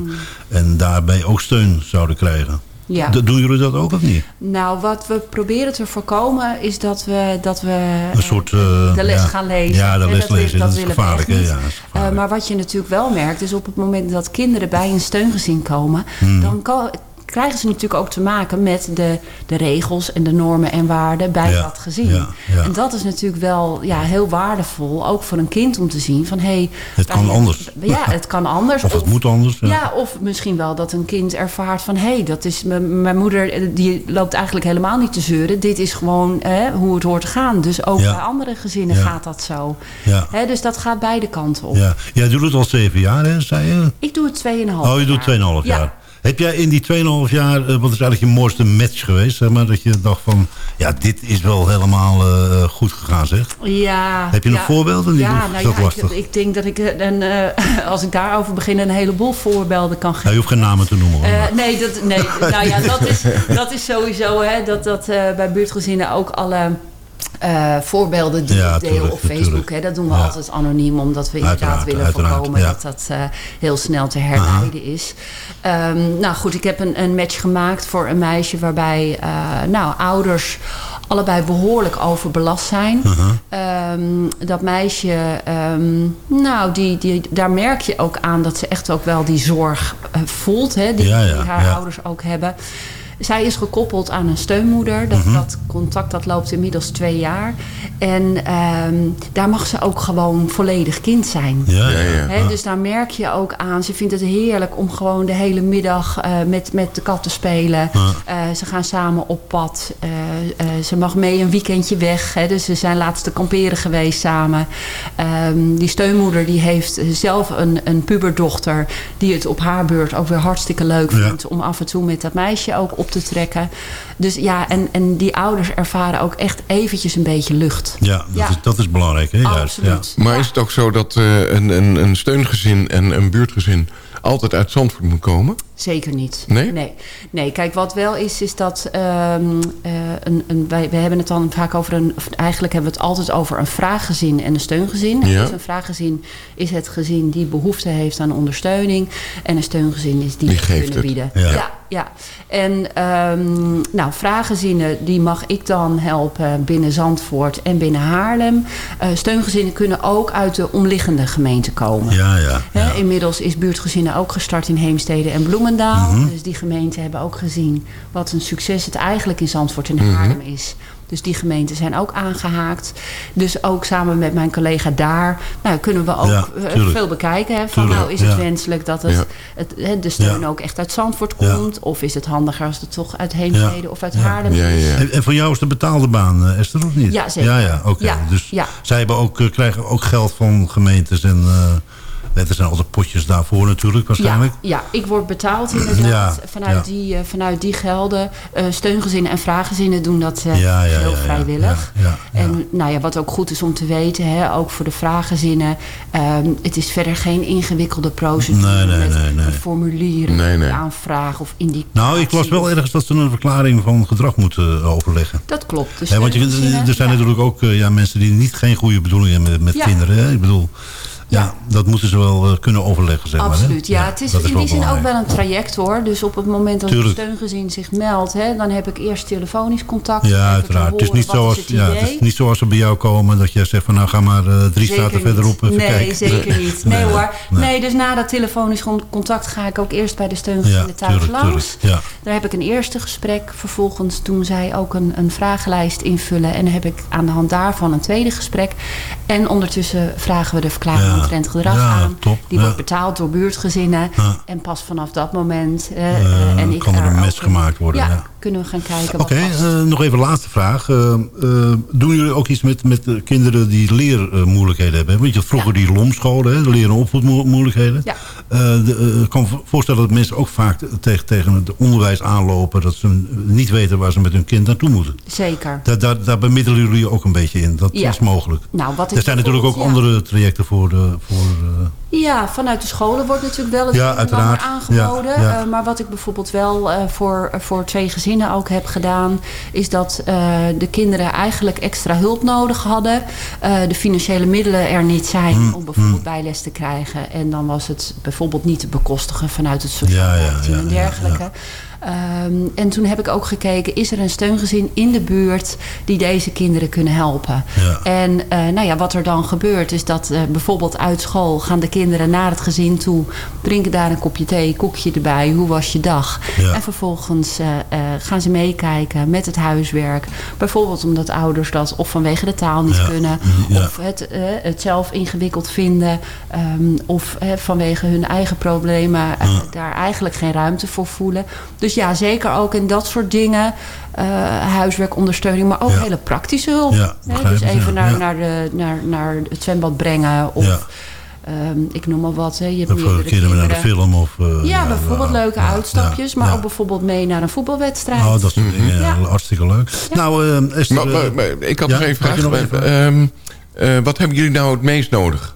En daarbij ook steun zouden krijgen. Ja. Doen jullie dat ook of niet? Nou, wat we proberen te voorkomen is dat we, dat we Een soort... eh, de les ja. gaan lezen. Ja, de les wil- lezen. Dat, is willen we gevaarlijk. Ja, dat is gevaarlijk. maar wat je natuurlijk wel merkt, is op het moment dat kinderen bij een steungezin komen, Hmm. dan ko- krijgen ze natuurlijk ook te maken met de, de regels en de normen en waarden bij Ja, dat gezin. ja, ja. En dat is natuurlijk wel ja, heel waardevol, ook voor een kind om te zien van hé, Het kan anders. Ja, het kan anders. Of het moet anders. Ja. Of misschien wel dat een kind ervaart van... hé, dat is mijn moeder eh, die loopt eigenlijk helemaal niet te zeuren. Dit is gewoon hè, hoe het hoort te gaan. Dus ook bij andere gezinnen gaat dat zo. Ja. Hè, dus dat gaat beide kanten op. Ja. Jij doet het al zeven jaar, hè, zei je? Ik doe het 2,5 Oh, je doet 2,5 Ja. jaar. Heb jij in die 2,5 jaar, eh, wat is eigenlijk je mooiste match geweest? Zeg maar, dat je dacht van, ja, dit is wel helemaal eh, goed gegaan, zeg. Ja. Heb je nog ja. voorbeelden? Die- Ja, nou ja, ik, ik denk dat ik, een, eh, als ik daarover begin, een heleboel voorbeelden kan geven. Ja, je hoeft geen namen te noemen. hoor. Nee, dat, nee nou ja, dat is, dat is sowieso hè, dat, dat bij buurtgezinnen ook alle eh, voorbeelden die Ja, ik deel tuurlijk, op Facebook. Hè, dat doen we Ja. altijd anoniem, omdat we inderdaad Uiteraard, willen uiteraard, voorkomen ja. dat dat eh, heel snel te herleiden is. Ehm, nou goed, ik heb een, een match gemaakt voor een meisje waarbij eh, nou, ouders allebei behoorlijk overbelast zijn. Ehm, dat meisje, ehm, nou, die, die, daar merk je ook aan dat ze echt ook wel die zorg voelt. Hè, die, die haar ouders ook hebben. Zij is gekoppeld aan een steunmoeder. Dat, Mhm. dat contact dat loopt inmiddels twee jaar. En ehm, daar mag ze ook gewoon volledig kind zijn. Ja, ja, dus daar merk je ook aan. Ze vindt het heerlijk om gewoon de hele middag eh, met, met de kat te spelen. Ja. Eh, ze gaan samen op pad. Eh, eh, ze mag mee een weekendje weg. Hè, dus ze zijn laatst te kamperen geweest samen. Ehm, die steunmoeder die heeft zelf een, een puberdochter... die het op haar beurt ook weer hartstikke leuk Ja. vindt... om af en toe met dat meisje ook op te trekken. Dus ja, en, en die ouders ervaren ook echt eventjes een beetje lucht. Ja, dat, Ja. Is, dat is belangrijk. Hè? Juist, Absoluut. Maar is het ook zo dat eh, een, een, een steungezin en een buurtgezin altijd uit Zandvoort moet komen? Zeker niet. Nee? Nee, Nee, kijk, wat wel is, is dat ehm, eh, een, een, wij, wij hebben het dan vaak over een. of Eigenlijk hebben we het altijd over een vraaggezin en een steungezin. Ja. Dus een vraaggezin is het gezin die behoefte heeft aan ondersteuning. En een steungezin is die, Die geeft kunnen het. bieden. Ja. ja. ja. En ehm, nou, vraaggezinnen, die mag ik dan helpen binnen Zandvoort en binnen Haarlem. Eh, steungezinnen kunnen ook uit de omliggende gemeente komen. Ja, ja. Hè, Inmiddels is buurtgezinnen ook gestart in Heemstede en Bloemendaal. Mhm. Dus die gemeenten hebben ook gezien wat een succes het eigenlijk in Zandvoort en Mhm. Haarlem is. Dus die gemeenten zijn ook aangehaakt. Dus ook samen met mijn collega daar nou, kunnen we ook Ja, eh, veel bekijken. Hè, van, Tuurlijk, nou, is het ja. wenselijk dat het, het, hè, de steun Ja. ook echt uit Zandvoort Ja. komt? Of is het handiger als het toch uit Heemstede of uit Haarlem Ja, is? ja. En, en voor jou is de betaalde baan, eh, Esther, of niet? Ja, zeker. Ja, ja, oké. Ja, Dus ja. zij hebben ook, eh, krijgen ook geld van gemeentes en... er zijn altijd potjes daarvoor natuurlijk, waarschijnlijk. Ja, ja, ik word betaald inderdaad Ja, vanuit, ja. Die, eh, vanuit die gelden. Eh, steungezinnen en vraaggezinnen doen dat eh, Ja, ja, heel vrijwillig. ja, ja, ja. En nou ja, wat ook goed is om te weten, hè, ook voor de vraaggezinnen. ehm, het is verder geen ingewikkelde procedure Nee, nee, met nee, nee. een formulier, Nee, nee. aanvraag of indicatie. Nou, ik las wel ergens dat ze een verklaring van gedrag moeten overleggen. Dat klopt. Dus Hè, want je, er zijn ja. natuurlijk ook ja, mensen die niet geen goede bedoelingen hebben met, met Ja. kinderen. Hè? Ik bedoel, ja. Dat moeten ze wel eh, kunnen overleggen, zeg maar. hè? Absoluut, ja. het is dat in die zin ook wel een traject hoor. Dus op het moment dat Tuurlijk. een steungezin zich meldt, hè, dan heb ik eerst telefonisch contact. Ja, uiteraard. Het is, niet zoals, het ja, het is niet zoals ze bij jou komen dat jij zegt van nou ga maar eh, drie Zeker straten verderop even nee, kijken. zeker niet. Nee, Nee, hoor. nee. Nee. dus na dat telefonisch con- contact ga ik ook eerst bij de steungezinnen Ja, thuis tuurlijk, langs. tuurlijk. Ja. Daar heb ik een eerste gesprek. Vervolgens doen zij ook een, een vragenlijst invullen. En dan heb ik aan de hand daarvan een tweede gesprek. En ondertussen vragen we de verklaring. Omtrent gedrag Ja, aan. top. Die wordt betaald door buurtgezinnen. En pas vanaf dat moment... eh, Eh, en kan er een mes gemaakt worden, ja. Kunnen we gaan kijken Oké, eh, nog even een laatste vraag. Eh, eh, doen jullie ook iets met, met de kinderen die leermoeilijkheden hebben? Weet je, vroeger die lomscholen, hè, leren- en opvoedmoeilijkheden. Ja. De, ik kan me voorstellen dat mensen ook vaak tegen, tegen het onderwijs aanlopen... dat ze niet weten waar ze met hun kind naartoe moeten. Zeker. Daar, daar, daar bemiddelen jullie ook een beetje in. Dat Ja. is mogelijk. Nou, wat er zijn natuurlijk ook andere trajecten voor... De, voor Ja, vanuit de scholen wordt natuurlijk wel het aangeboden. Maar wat ik bijvoorbeeld wel voor, voor twee gezinnen ook heb gedaan... is dat eh, de kinderen eigenlijk extra hulp nodig hadden. Eh, de financiële middelen er niet zijn Hmm, om bijvoorbeeld bijles te krijgen. En dan was het bijvoorbeeld niet te bekostigen vanuit het sociaal Ja, ja, ja, en dergelijke. Ehm, en toen heb ik ook gekeken, is er een steungezin in de buurt die deze kinderen kunnen helpen? Ja. En eh, nou ja, wat er dan gebeurt is dat eh, bijvoorbeeld uit school gaan de kinderen naar het gezin toe, drinken daar een kopje thee, koekje erbij, hoe was je dag? Ja. En vervolgens eh, gaan ze meekijken met het huiswerk. Bijvoorbeeld omdat ouders dat of vanwege de taal niet Ja. kunnen, of het, het zelf ingewikkeld vinden, ehm, of vanwege hun eigen problemen daar eigenlijk geen ruimte voor voelen. Dus ja, zeker ook in dat soort dingen. eh, huiswerkondersteuning, maar ook Ja. hele praktische hulp. Ja, Hè, dus even ja. naar, Ja. naar, de, naar, naar het zwembad brengen. Of Ja. ehm, ik noem maar wat. Hè. Je hebt meerdere kinderen naar de film. Of, eh, Ja, bijvoorbeeld leuke ja, uitstapjes. ja, maar ja. ook bijvoorbeeld mee naar een voetbalwedstrijd. Oh, dat soort dingen. Ja. Ja. Hartstikke leuk. Nou, eh Esther... Maar, maar- eh, maar ik had ja, nog even had je vraag. nog even- Ehm, eh, wat hebben jullie nou het meest nodig?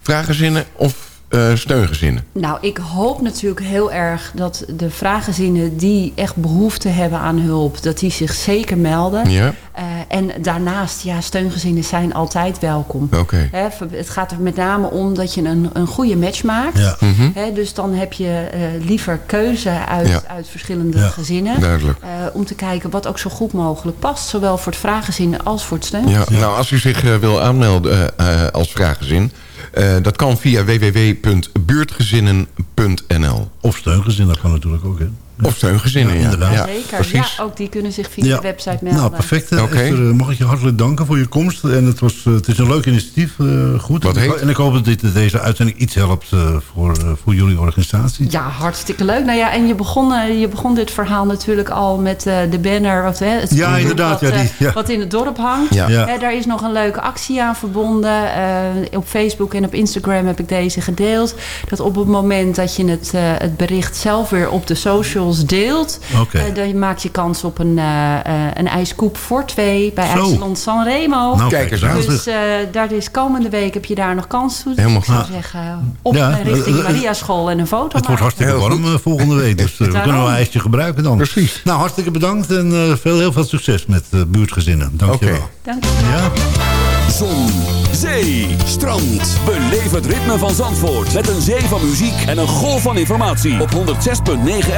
Vragenzinnen of eh, steungezinnen? Nou, ik hoop natuurlijk heel erg dat de vraaggezinnen die echt behoefte hebben aan hulp, dat die zich zeker melden. Ja. Eh, en daarnaast, ja, steungezinnen zijn altijd welkom. Oké. Het gaat er met name om dat je een, een goede match maakt. Ja. Mhm. Hè, dus dan heb je eh, liever keuze uit, Ja. uit verschillende Ja, gezinnen. duidelijk. Eh, om te kijken wat ook zo goed mogelijk past. Zowel voor het vraaggezin als voor het steungezin. Ja, nou, als u zich wil aanmelden als vraaggezin... eh, dat kan via www.buurtgezinnen.nl. Of steungezin, dat kan natuurlijk ook. Hè. Of steungezinnen, ja. inderdaad. Ja, Zeker, precies. ja, ook die kunnen zich via de website melden. Nou, perfect. Oké. Esther, eh, mag ik je hartelijk danken voor je komst. En het, was, eh, het is een leuk initiatief. eh, goed. Wat en, ik, heet? en ik hoop dat dit, deze uitzending iets helpt eh, voor, eh, voor jullie organisatie. Ja, hartstikke leuk. Nou ja, en je begon, eh, je begon dit verhaal natuurlijk al met eh, de banner. Of, hè, het Ja, inderdaad, Wat, ja, die- eh, ja. wat in het dorp hangt. Ja. Daar is nog een leuke actie aan verbonden. Eh, op Facebook en op Instagram heb ik deze gedeeld. Dat op het moment dat je het, eh, het bericht zelf weer op de socials deelt... Oké. eh, dan maak je kans op een, eh, eh, een ijskoep voor twee bij. IJsland Sanremo. Nou, kijk eens aan. Dus eh, daar is komende week heb je daar nog kans toe. Dus Helemaal ik zou zeggen, op Ja, richting Maria School en een foto Het wordt maken. hartstikke Heel warm volgende week. Dus we kunnen wel een ijsje gebruiken dan. Precies. Nou, hartstikke bedankt en eh, veel, heel veel succes met eh, buurtgezinnen. Dank je Oké. wel. Dank je. Ja? Zon, zee, strand. Beleef het ritme van Zandvoort. Met een zee van muziek en een golf van informatie. Op 106.9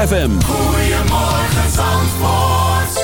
FM. Goedemorgen Zandvoort.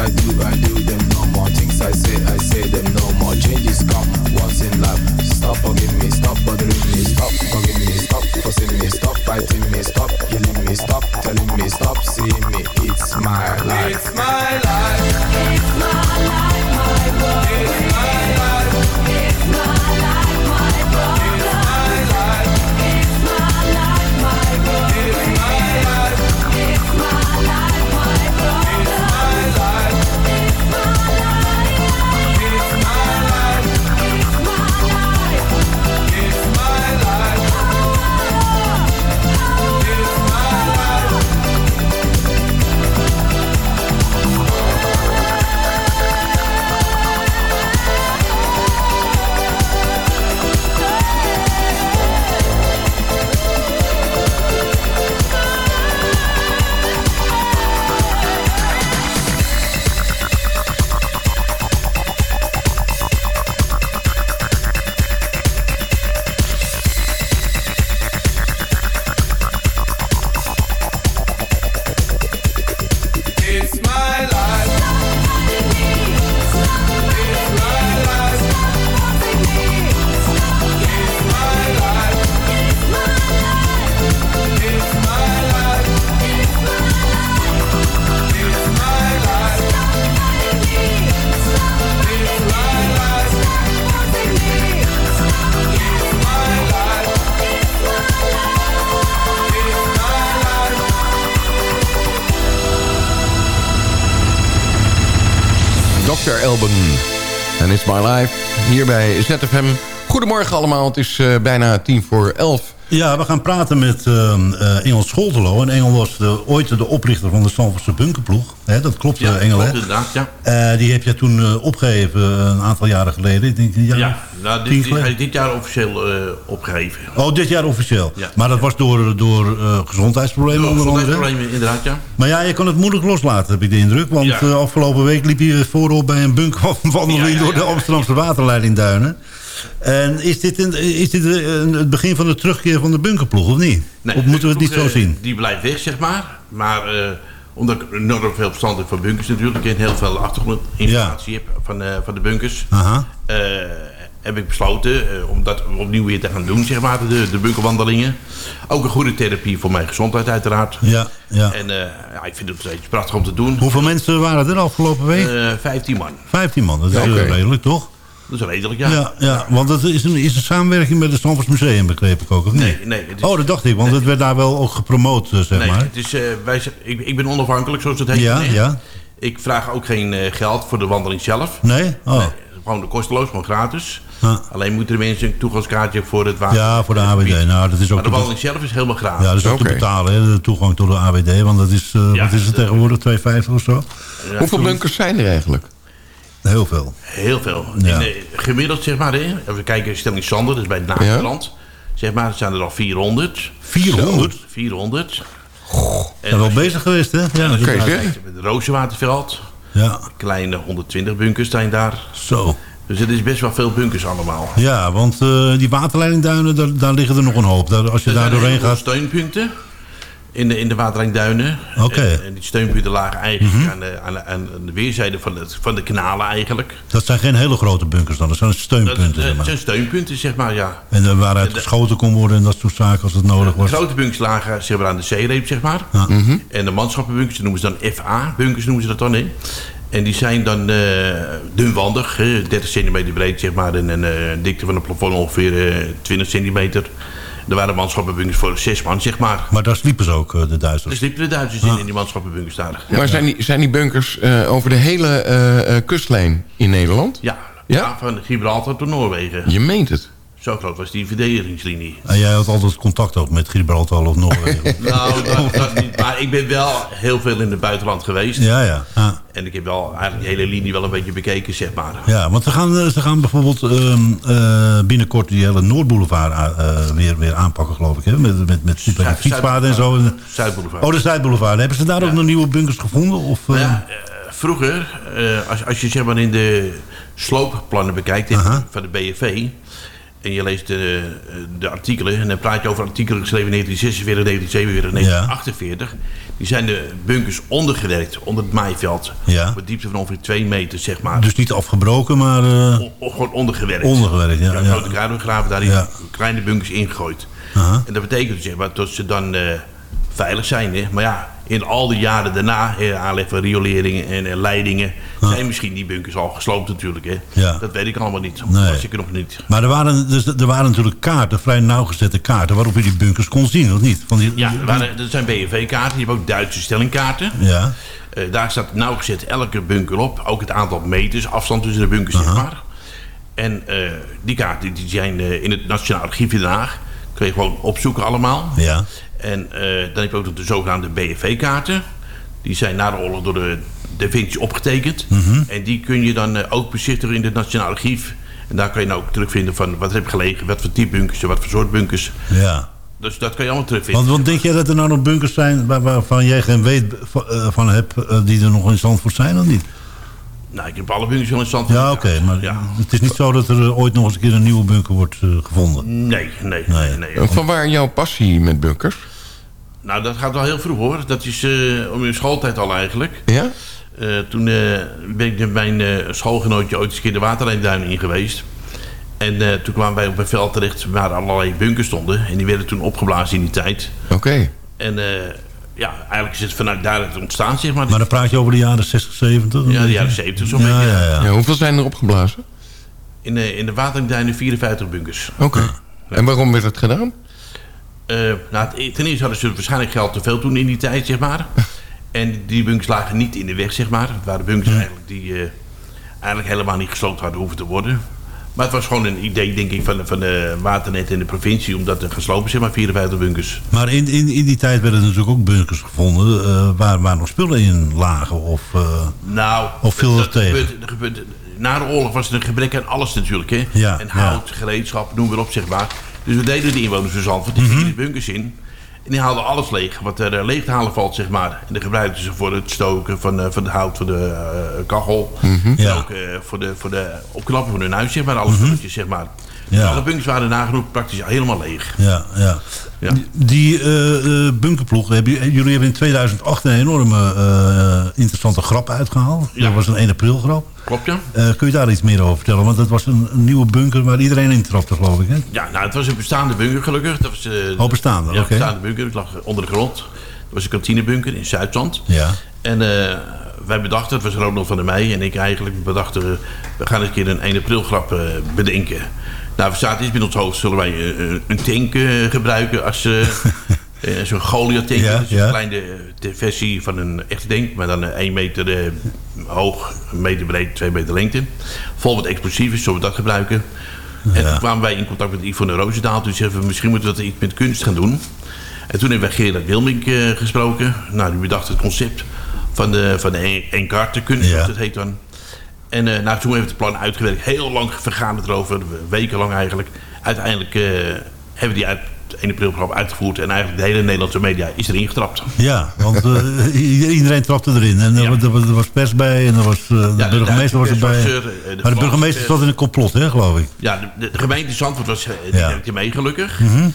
I do, I do My Life, hier bij ZFM. Goedemorgen allemaal, het is eh, bijna tien voor elf. Ja, we gaan praten met uh, uh, Engel Scholtelo. En Engel was de, ooit de oprichter van de Zandvoortse bunkerploeg. Hè, dat klopt, Ja, eh, Engel, klopt inderdaad, ja. Eh, die heb je toen eh, opgegeven een aantal jaren geleden. Ik denk, een jaar Ja, nou, dit, dit, dit jaar officieel eh, opgegeven. Oh, dit jaar officieel. Ja. Maar dat was door, door eh, gezondheidsproblemen onder andere. Gezondheidsproblemen, inderdaad, ja. Maar ja, je kan het moeilijk loslaten, heb ik de indruk. Want Ja. eh, afgelopen week liep je voorop bij een bunkerwandeling Ja, door de. Amsterdamse waterleiding Duinen. En is dit, een, is dit een- het begin van de terugkeer van de bunkerploeg, of niet? Nee, of moeten we het niet zo zien? Die blijft weg, zeg maar. Maar omdat ik enorm veel verstand heb van bunkers natuurlijk... en heel veel achtergrondinformatie heb van, van de bunkers... Aha. Heb ik besloten eh, om dat opnieuw weer te gaan doen, zeg maar, de, de bunkerwandelingen. Ook een goede therapie voor mijn gezondheid uiteraard. Ja, ja. En eh, ja, ik vind het steeds prachtig om te doen. Hoeveel mensen waren er afgelopen week? Eh 15 man. 15 man, dat is Ja, redelijk, toch? Dat is redelijk, ja. Ja, ja, want het is een, is een samenwerking met het Stamfors Museum, begreep ik ook, of niet? Nee, nee, het is- oh, dat dacht ik, want het werd daar wel ook gepromoot, zeg nee, maar. het is, wij, ik, ik ben onafhankelijk, zoals het heet. Ja, ja. Ik vraag ook geen geld voor de wandeling zelf. Nee? Oh. Gewoon kosteloos, gewoon gratis. Alleen moeten de mensen een toegangskaartje voor het water. Ja, voor de AWD. Nou, dat is ook Maar de wandeling zelf is helemaal gratis. Ja, dat is ook te betalen, hè, de toegang tot de AWD. Want dat is, eh, Ja, wat is het tegenwoordig, 2,50 of zo? Ja, Hoeveel bunkers zijn er eigenlijk? Heel veel. Heel veel. Ja. In, eh, gemiddeld, zeg maar, hè, als we kijken, stelling Sander, dus bij het Nakenland. Zeg maar, zijn er al 400. 400? Zo, 400. Zijn wel bezig geweest, hè? Ja, Oké, dat- Met het Rozenwaterveld. Ja. Kleine 120 bunkers zijn daar. Zo. Dus het is best wel veel bunkers allemaal. Ja, want eh, die waterleidingduinen, daar, daar liggen er nog een hoop. Daar, als je Er daar doorheen gaat... steunpunten in de, in de Waterlijnduinen. Oké. En, en die steunpunten lagen eigenlijk Mhm. aan, de, aan, de, aan de weerzijde van, het, van de kanalen eigenlijk. Dat zijn geen hele grote bunkers dan, dat zijn steunpunten. dat zeg maar. zijn steunpunten, zeg maar, ja. En er waaruit de- geschoten kon worden en dat soort zaken als het nodig De was. grote bunkers lagen zeg maar, aan de zeereep, zeg maar. Ja. Mhm. En de manschappenbunkers, noemen ze dan FA-bunkers, noemen ze dat dan, hè. En die zijn dan eh, dunwandig, hè, 30 centimeter breed, zeg maar. En een eh, dikte van het plafond ongeveer eh, 20 centimeter. Er waren manschappenbunkers voor zes man, zeg maar. Maar daar sliepen ze ook, eh, de Er Duitsers. sliepen de Duitsers in, in die manschappenbunkers daar. Maar zijn die, zijn die bunkers eh, over de hele eh, eh, kustlijn in Nederland? Ja, Ja? van Gibraltar tot Noorwegen. Je meent het. Zo groot was die verdedigingslinie. En jij had altijd contact ook met Gibraltar of Noorwegen. Nou. Maar ik ben wel heel veel in het buitenland geweest. ja, ja. ja. En ik heb wel eigenlijk de hele linie wel een beetje bekeken, zeg maar. Ja, want ze gaan, eh, ze gaan bijvoorbeeld ehm, eh, binnenkort die hele Noordboulevard eh, weer, weer aanpakken, geloof ik. Hè? Met, met, met super fietspaden en zo. Zuidboulevard. Oh, de Zuidboulevard. Hebben ze daar ook nog nieuwe bunkers gevonden? Of, Nou eh, ja, eh, vroeger, eh, als, als je zeg maar in de sloopplannen bekijkt van de BFV... en je leest de, de artikelen... en dan praat je over artikelen geschreven in 1946, 1947, 1948... die zijn de bunkers ondergewerkt onder het maaiveld. Ja. Op een diepte van ongeveer 2 meter, zeg maar. Dus niet afgebroken, maar... eh, O- gewoon ondergewerkt. Ondergewerkt, ja, ja. ja. Grote kruidengraven daarin, kleine bunkers ingegooid. aha. En dat betekent zeg maar, dat ze dan eh, veilig zijn. Hè? Maar ja, in al die jaren daarna, hè, aanleg van rioleringen en eh, leidingen... zijn misschien die bunkers al gesloopt natuurlijk. Hè? Ja. Dat weet ik allemaal niet. Nee. Dat was ik er nog niet. Maar er waren, dus, er waren natuurlijk kaarten, vrij nauwgezette kaarten... waarop je die bunkers kon zien, of niet? Van die, Ja, er waren- dat zijn BNV-kaarten. Je hebt ook Duitse stellingkaarten. Ja. Eh, daar staat nauwgezet elke bunker op. Ook het aantal meters, afstand tussen de bunkers, zeg maar. En eh, die kaarten die zijn in het Nationaal Archief in Den Haag. Kun je gewoon opzoeken allemaal. Ja. En eh, dan heb je ook nog de zogenaamde BFV-kaarten. Die zijn na de oorlog door de Da Vinci opgetekend. Mhm. En die kun je dan eh, ook bezichtigen in het Nationaal Archief. En daar kan je nou ook terugvinden van wat er heb gelegen, wat voor type bunkers, wat voor soort bunkers. ja. Dus dat kan je allemaal terugvinden. Want denk jij dat er nou nog bunkers zijn... Waar, waarvan jij geen weet van, eh, van hebt... die er nog in Zandvoort zijn, of niet? Nou, ik heb alle bunkers wel in stand. Ja, oké. maar Ja. het is niet zo dat er eh, ooit nog eens een keer een nieuwe bunker wordt eh, gevonden. Nee, nee, Nee. nee. Van waar jouw passie met bunkers? Nou, dat gaat wel heel vroeg hoor. Dat is eh, om in schooltijd al eigenlijk. Ja? Eh, toen eh, ben ik met mijn eh, schoolgenootje ooit eens een keer de waterlijnduinen in geweest. En eh, toen kwamen wij op een veld terecht waar allerlei bunkers stonden. En die werden toen opgeblazen in die tijd. Oké. En eh, ja, eigenlijk is het vanuit daar het ontstaan, zeg maar. Maar dan praat je over de jaren 60, 70? Ja, de jaren 70 zo'n ja, beetje. Ja, ja. Ja, hoeveel zijn er opgeblazen? In, de in de waterlijnduinen 54 bunkers. Oké. En waarom werd dat gedaan? Eh, nou, het- ten eerste hadden ze waarschijnlijk geld te veel toen in die tijd, zeg maar. En die bunkers lagen niet in de weg, zeg maar. Het waren bunkers eigenlijk die eh, eigenlijk helemaal niet gesloopt hadden hoeven te worden. Maar het was gewoon een idee, denk ik, van, de- van de waternet in de provincie... om dat te gaan slopen, zeg maar, 54 bunkers. Maar in, in, in die tijd werden natuurlijk ook bunkers gevonden... eh, waar, waar nog spullen in lagen. Of, eh, Nou, Of viel dat tegen? gebeurt- dat gebeurt- na de oorlog was er een gebrek aan alles natuurlijk. Hè? Ja, en hout, gereedschap, noem maar op, zeg maar. Dus we deden de inwoners van Zandvoort, die gingen de bunkers in. En die haalden alles leeg, wat er eh, leeg te halen valt, zeg maar. En dat gebruikten ze voor het stoken van, eh, van het hout, voor de eh, kachel. Mhm. En Ja. ook voor, de, voor de opknappen van hun huis, zeg maar. Alle spulletjes, zeg maar. Ja. Alle bunkers waren nagenoeg praktisch helemaal leeg. Ja, ja. Ja. Die- eh, eh, bunkerploeg, hebben, jullie hebben in 2008 een enorme eh, interessante grap uitgehaald. Dat was een 1 april grap. Klopt, ja? Kun je daar iets meer over vertellen? Want dat was een, een nieuwe bunker waar iedereen in trapte, geloof ik. Hè? Ja, nou, het was een bestaande bunker gelukkig. Dat was, Oh, bestaande, Ja, oké. bestaande bunker. Het lag onder de grond. Het was een kantinebunker in Zuidzand. Ja. En wij bedachten, het was Ronald van der Meij en ik eigenlijk, bedachten, we we gaan eens een keer een 1 april grap bedenken. Nou, we zaten iets met ons hoofd, zullen wij eh, een tank eh, gebruiken als eh, eh, zo'n Goliath tank. Ja, dat ja. een kleine eh, versie van een echte tank, maar dan eh, 1 meter eh, hoog, een meter breed, 2 meter lengte. Vol met explosieven, zullen we dat gebruiken? En toen kwamen wij in contact met Yvonne Roosendaal. Toen zeiden we, misschien moeten we dat iets met kunst gaan doen. En toen hebben wij Gerard Wilmink eh, gesproken. Nou, die bedacht het concept van de, van de encartekunst, Ja. zoals het heet dan. En eh, nou, toen we het plan uitgewerkt. Heel lang vergaan het erover, wekenlang eigenlijk. Uiteindelijk eh, hebben die uit 1 april grap uitgevoerd. En eigenlijk de hele Nederlandse media is erin getrapt. Ja, want eh, iedereen trapte erin. En er, wa- er, was- er was pers bij en er was, de burgemeester was erbij. er, de maar de burgemeester zat in een complot, hè, geloof ik. Ja, de, gemeente Zandvoort was, die Ja. mee gelukkig. Mhm.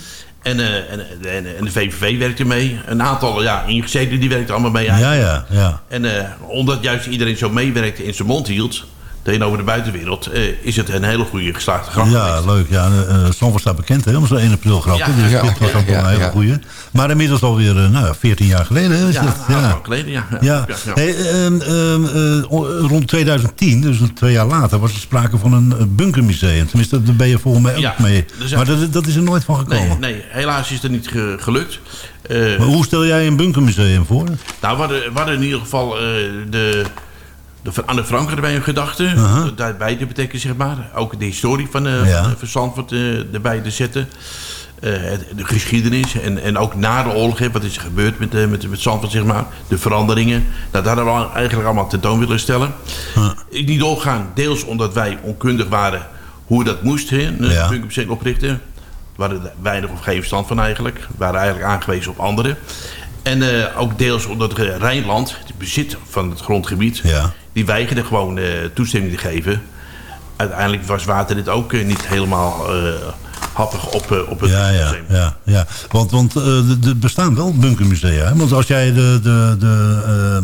En, eh, en, en, en de VVV werkte mee. Een aantal ja, ingezeten die werkten allemaal mee. Ja, eigenlijk. ja, ja. En eh, omdat juist iedereen zo meewerkte en zijn mond hield... tegenover de buitenwereld... eh, is het een hele goede geslaagde grap Ja, leuk. Ja, uh, Zandvoort staat bekend hè, om zo'n 1 april grap. Ja, dus ja, dit was ja, ook wel ja, een hele ja. goeie. Maar inmiddels alweer uh, nou, ja, 14 jaar geleden. Hè, is Ja, dat? een jaar geleden, ja. Ja, Ja. ja, ja. Hey, ehm, ehm, eh, rond 2010, dus twee jaar later, was er sprake van een eh, bunkermuseum. Tenminste, daar ben je volgens mij ook Ja, mee. Maar dat, dat is er nooit van gekomen. Nee, nee, helaas is het niet ge- gelukt. Eh, Maar hoe stel jij een bunkermuseum voor? Nou, we hadden, we hadden in ieder geval eh, de, de Van Anne Frank erbij een gedachte. Aha. Daarbij te betekenen, zeg maar. Ook de historie van, eh Ja. van, van Zandvoort eh, erbij te zetten. Eh, de geschiedenis. En, en ook na de oorlog, hè, wat is er gebeurd met, eh, met, met Zandvoort, zeg maar. De veranderingen. Nou, dat hadden we eigenlijk allemaal tentoon willen stellen. Is niet doorgaan, deels omdat wij onkundig waren hoe dat moest, hè, een Ja. bunkermuseum oprichten. We hadden er weinig of geen verstand van eigenlijk. We waren eigenlijk aangewezen op anderen. En eh, ook deels omdat eh, Rijnland, het bezit van het grondgebied... die weigerde gewoon eh, toestemming te geven. Uiteindelijk was water dit ook eh, niet helemaal eh, happig op, op het Ja, ja, ja, ja. Want, want er- bestaan wel bunkermusea. Hè? Want als jij de, de, de,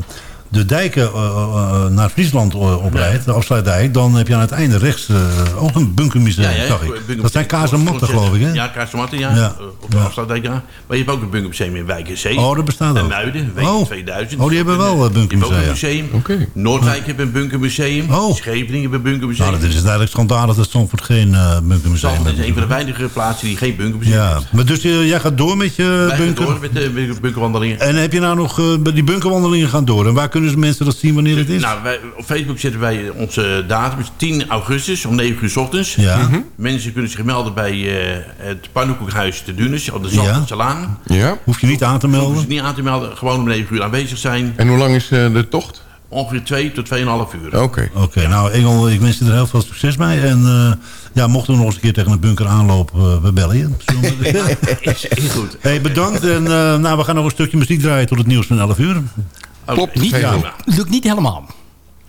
de dijken eh, eh, naar Friesland eh, oprijdt, de afsluitdijk... dan heb je aan het einde rechts eh, ook een bunkermuseum, Ja, zag ik. bunkermuseum. Dat zijn kaas en matten, geloof ik, hè? Ja, kaas en matten, ja. Eh, Op de afsluitdijk, ja. Maar je hebt ook een bunkermuseum in Wijk en Zee. Oh, dat bestaat En ook. Muiden, Week Oh. 2000. Oh, die hebben wel, eh, een bunkermusea. museum. Noordwijk heeft een bunkermuseum. Oh. Scheveningen heeft een bunkermuseum. Nou, dat is eigenlijk schandalig dat Zandvoort geen eh bunkermuseum Zandvoort is heeft. een van de weinige plaatsen die geen bunkermuseum Ja, heeft. maar dus eh, jij gaat door met je bunker? door met de bunker- bunkerwandelingen. En heb je nou nog, eh, die bunkerwandelingen gaan door? En waar kunnen ze mensen dat zien wanneer het is? Nou, wij, op Facebook zetten wij onze datum. Het is 10 augustus om 9 uur s ochtends. Ja. Mhm. Mensen kunnen zich melden bij eh, het pannenkoekhuis te Dunes op de Zandvoortse Laan. Ja. Hoef je niet aan te melden? ze niet aan te melden. Gewoon om 9 uur aanwezig zijn. En hoe lang is eh, de tocht? Ongeveer 2 tot 2,5 uur. Oké. Oké, nou Engel, ik wens je er heel veel succes mee. En eh, ja, mochten we nog eens een keer tegen een bunker aanlopen, we bellen je. Is, is goed. hey, bedankt. En eh, nou, we gaan nog een stukje muziek draaien tot het nieuws van 11 uur. Klopt. Niet, ja, lukt niet helemaal.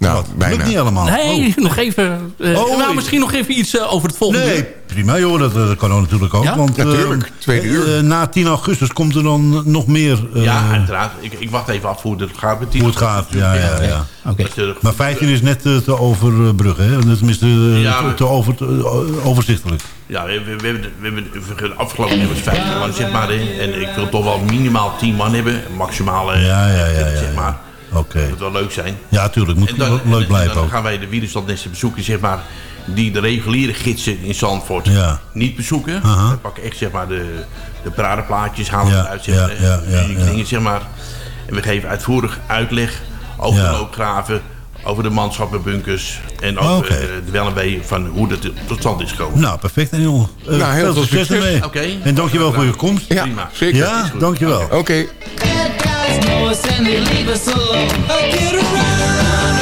Nou, bijna. Lukt niet helemaal. Nee, Oh. nog even... eh, Oh, nou, misschien nog even iets eh, over het volgende. Nee, prima joh, dat, dat kan ook natuurlijk ook. Ja? Want, eh, Natuurlijk, tweede uur. eh, na 10 augustus komt er dan nog meer... eh, Ja, uiteraard. Ik, ik wacht even af hoe het gaat met die. hoe het gaat. Ja, ja, ja. Je- Maar 15 is net eh, te overbruggen, hè? Tenminste, eh, Ja, te, over, te- eh, overzichtelijk. Ja, we, we, we hebben, we hebben de afgelopen jaar was 50 man, zeg maar. En ik wil toch wel minimaal 10 man hebben. Maximaal, eh, Ja, ja, ja, ja, zeg maar. Dat moet wel leuk zijn. Ja, tuurlijk. Moet dan, leuk blijven en dan gaan wij de wielerstandnesten bezoeken, zeg maar, die de reguliere gidsen in Zandvoort ja. niet bezoeken. We pakken echt, zeg maar, de, de pradenplaatjes, halen eruit, zeg maar, ja, zeg maar. En we geven uitvoerig uitleg over de loopgraven, over de manschappenbunkers en over eh, wel een beetje van hoe dat tot stand is gekomen. Nou, perfect. En eh, nou, heel veel succes ermee. Okay. En dankjewel voor je komst. Ja, Prima. zeker. Ja, dankjewel. Oké. us and they leave us alone. I get around.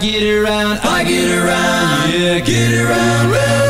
get around, I get around, yeah, get around.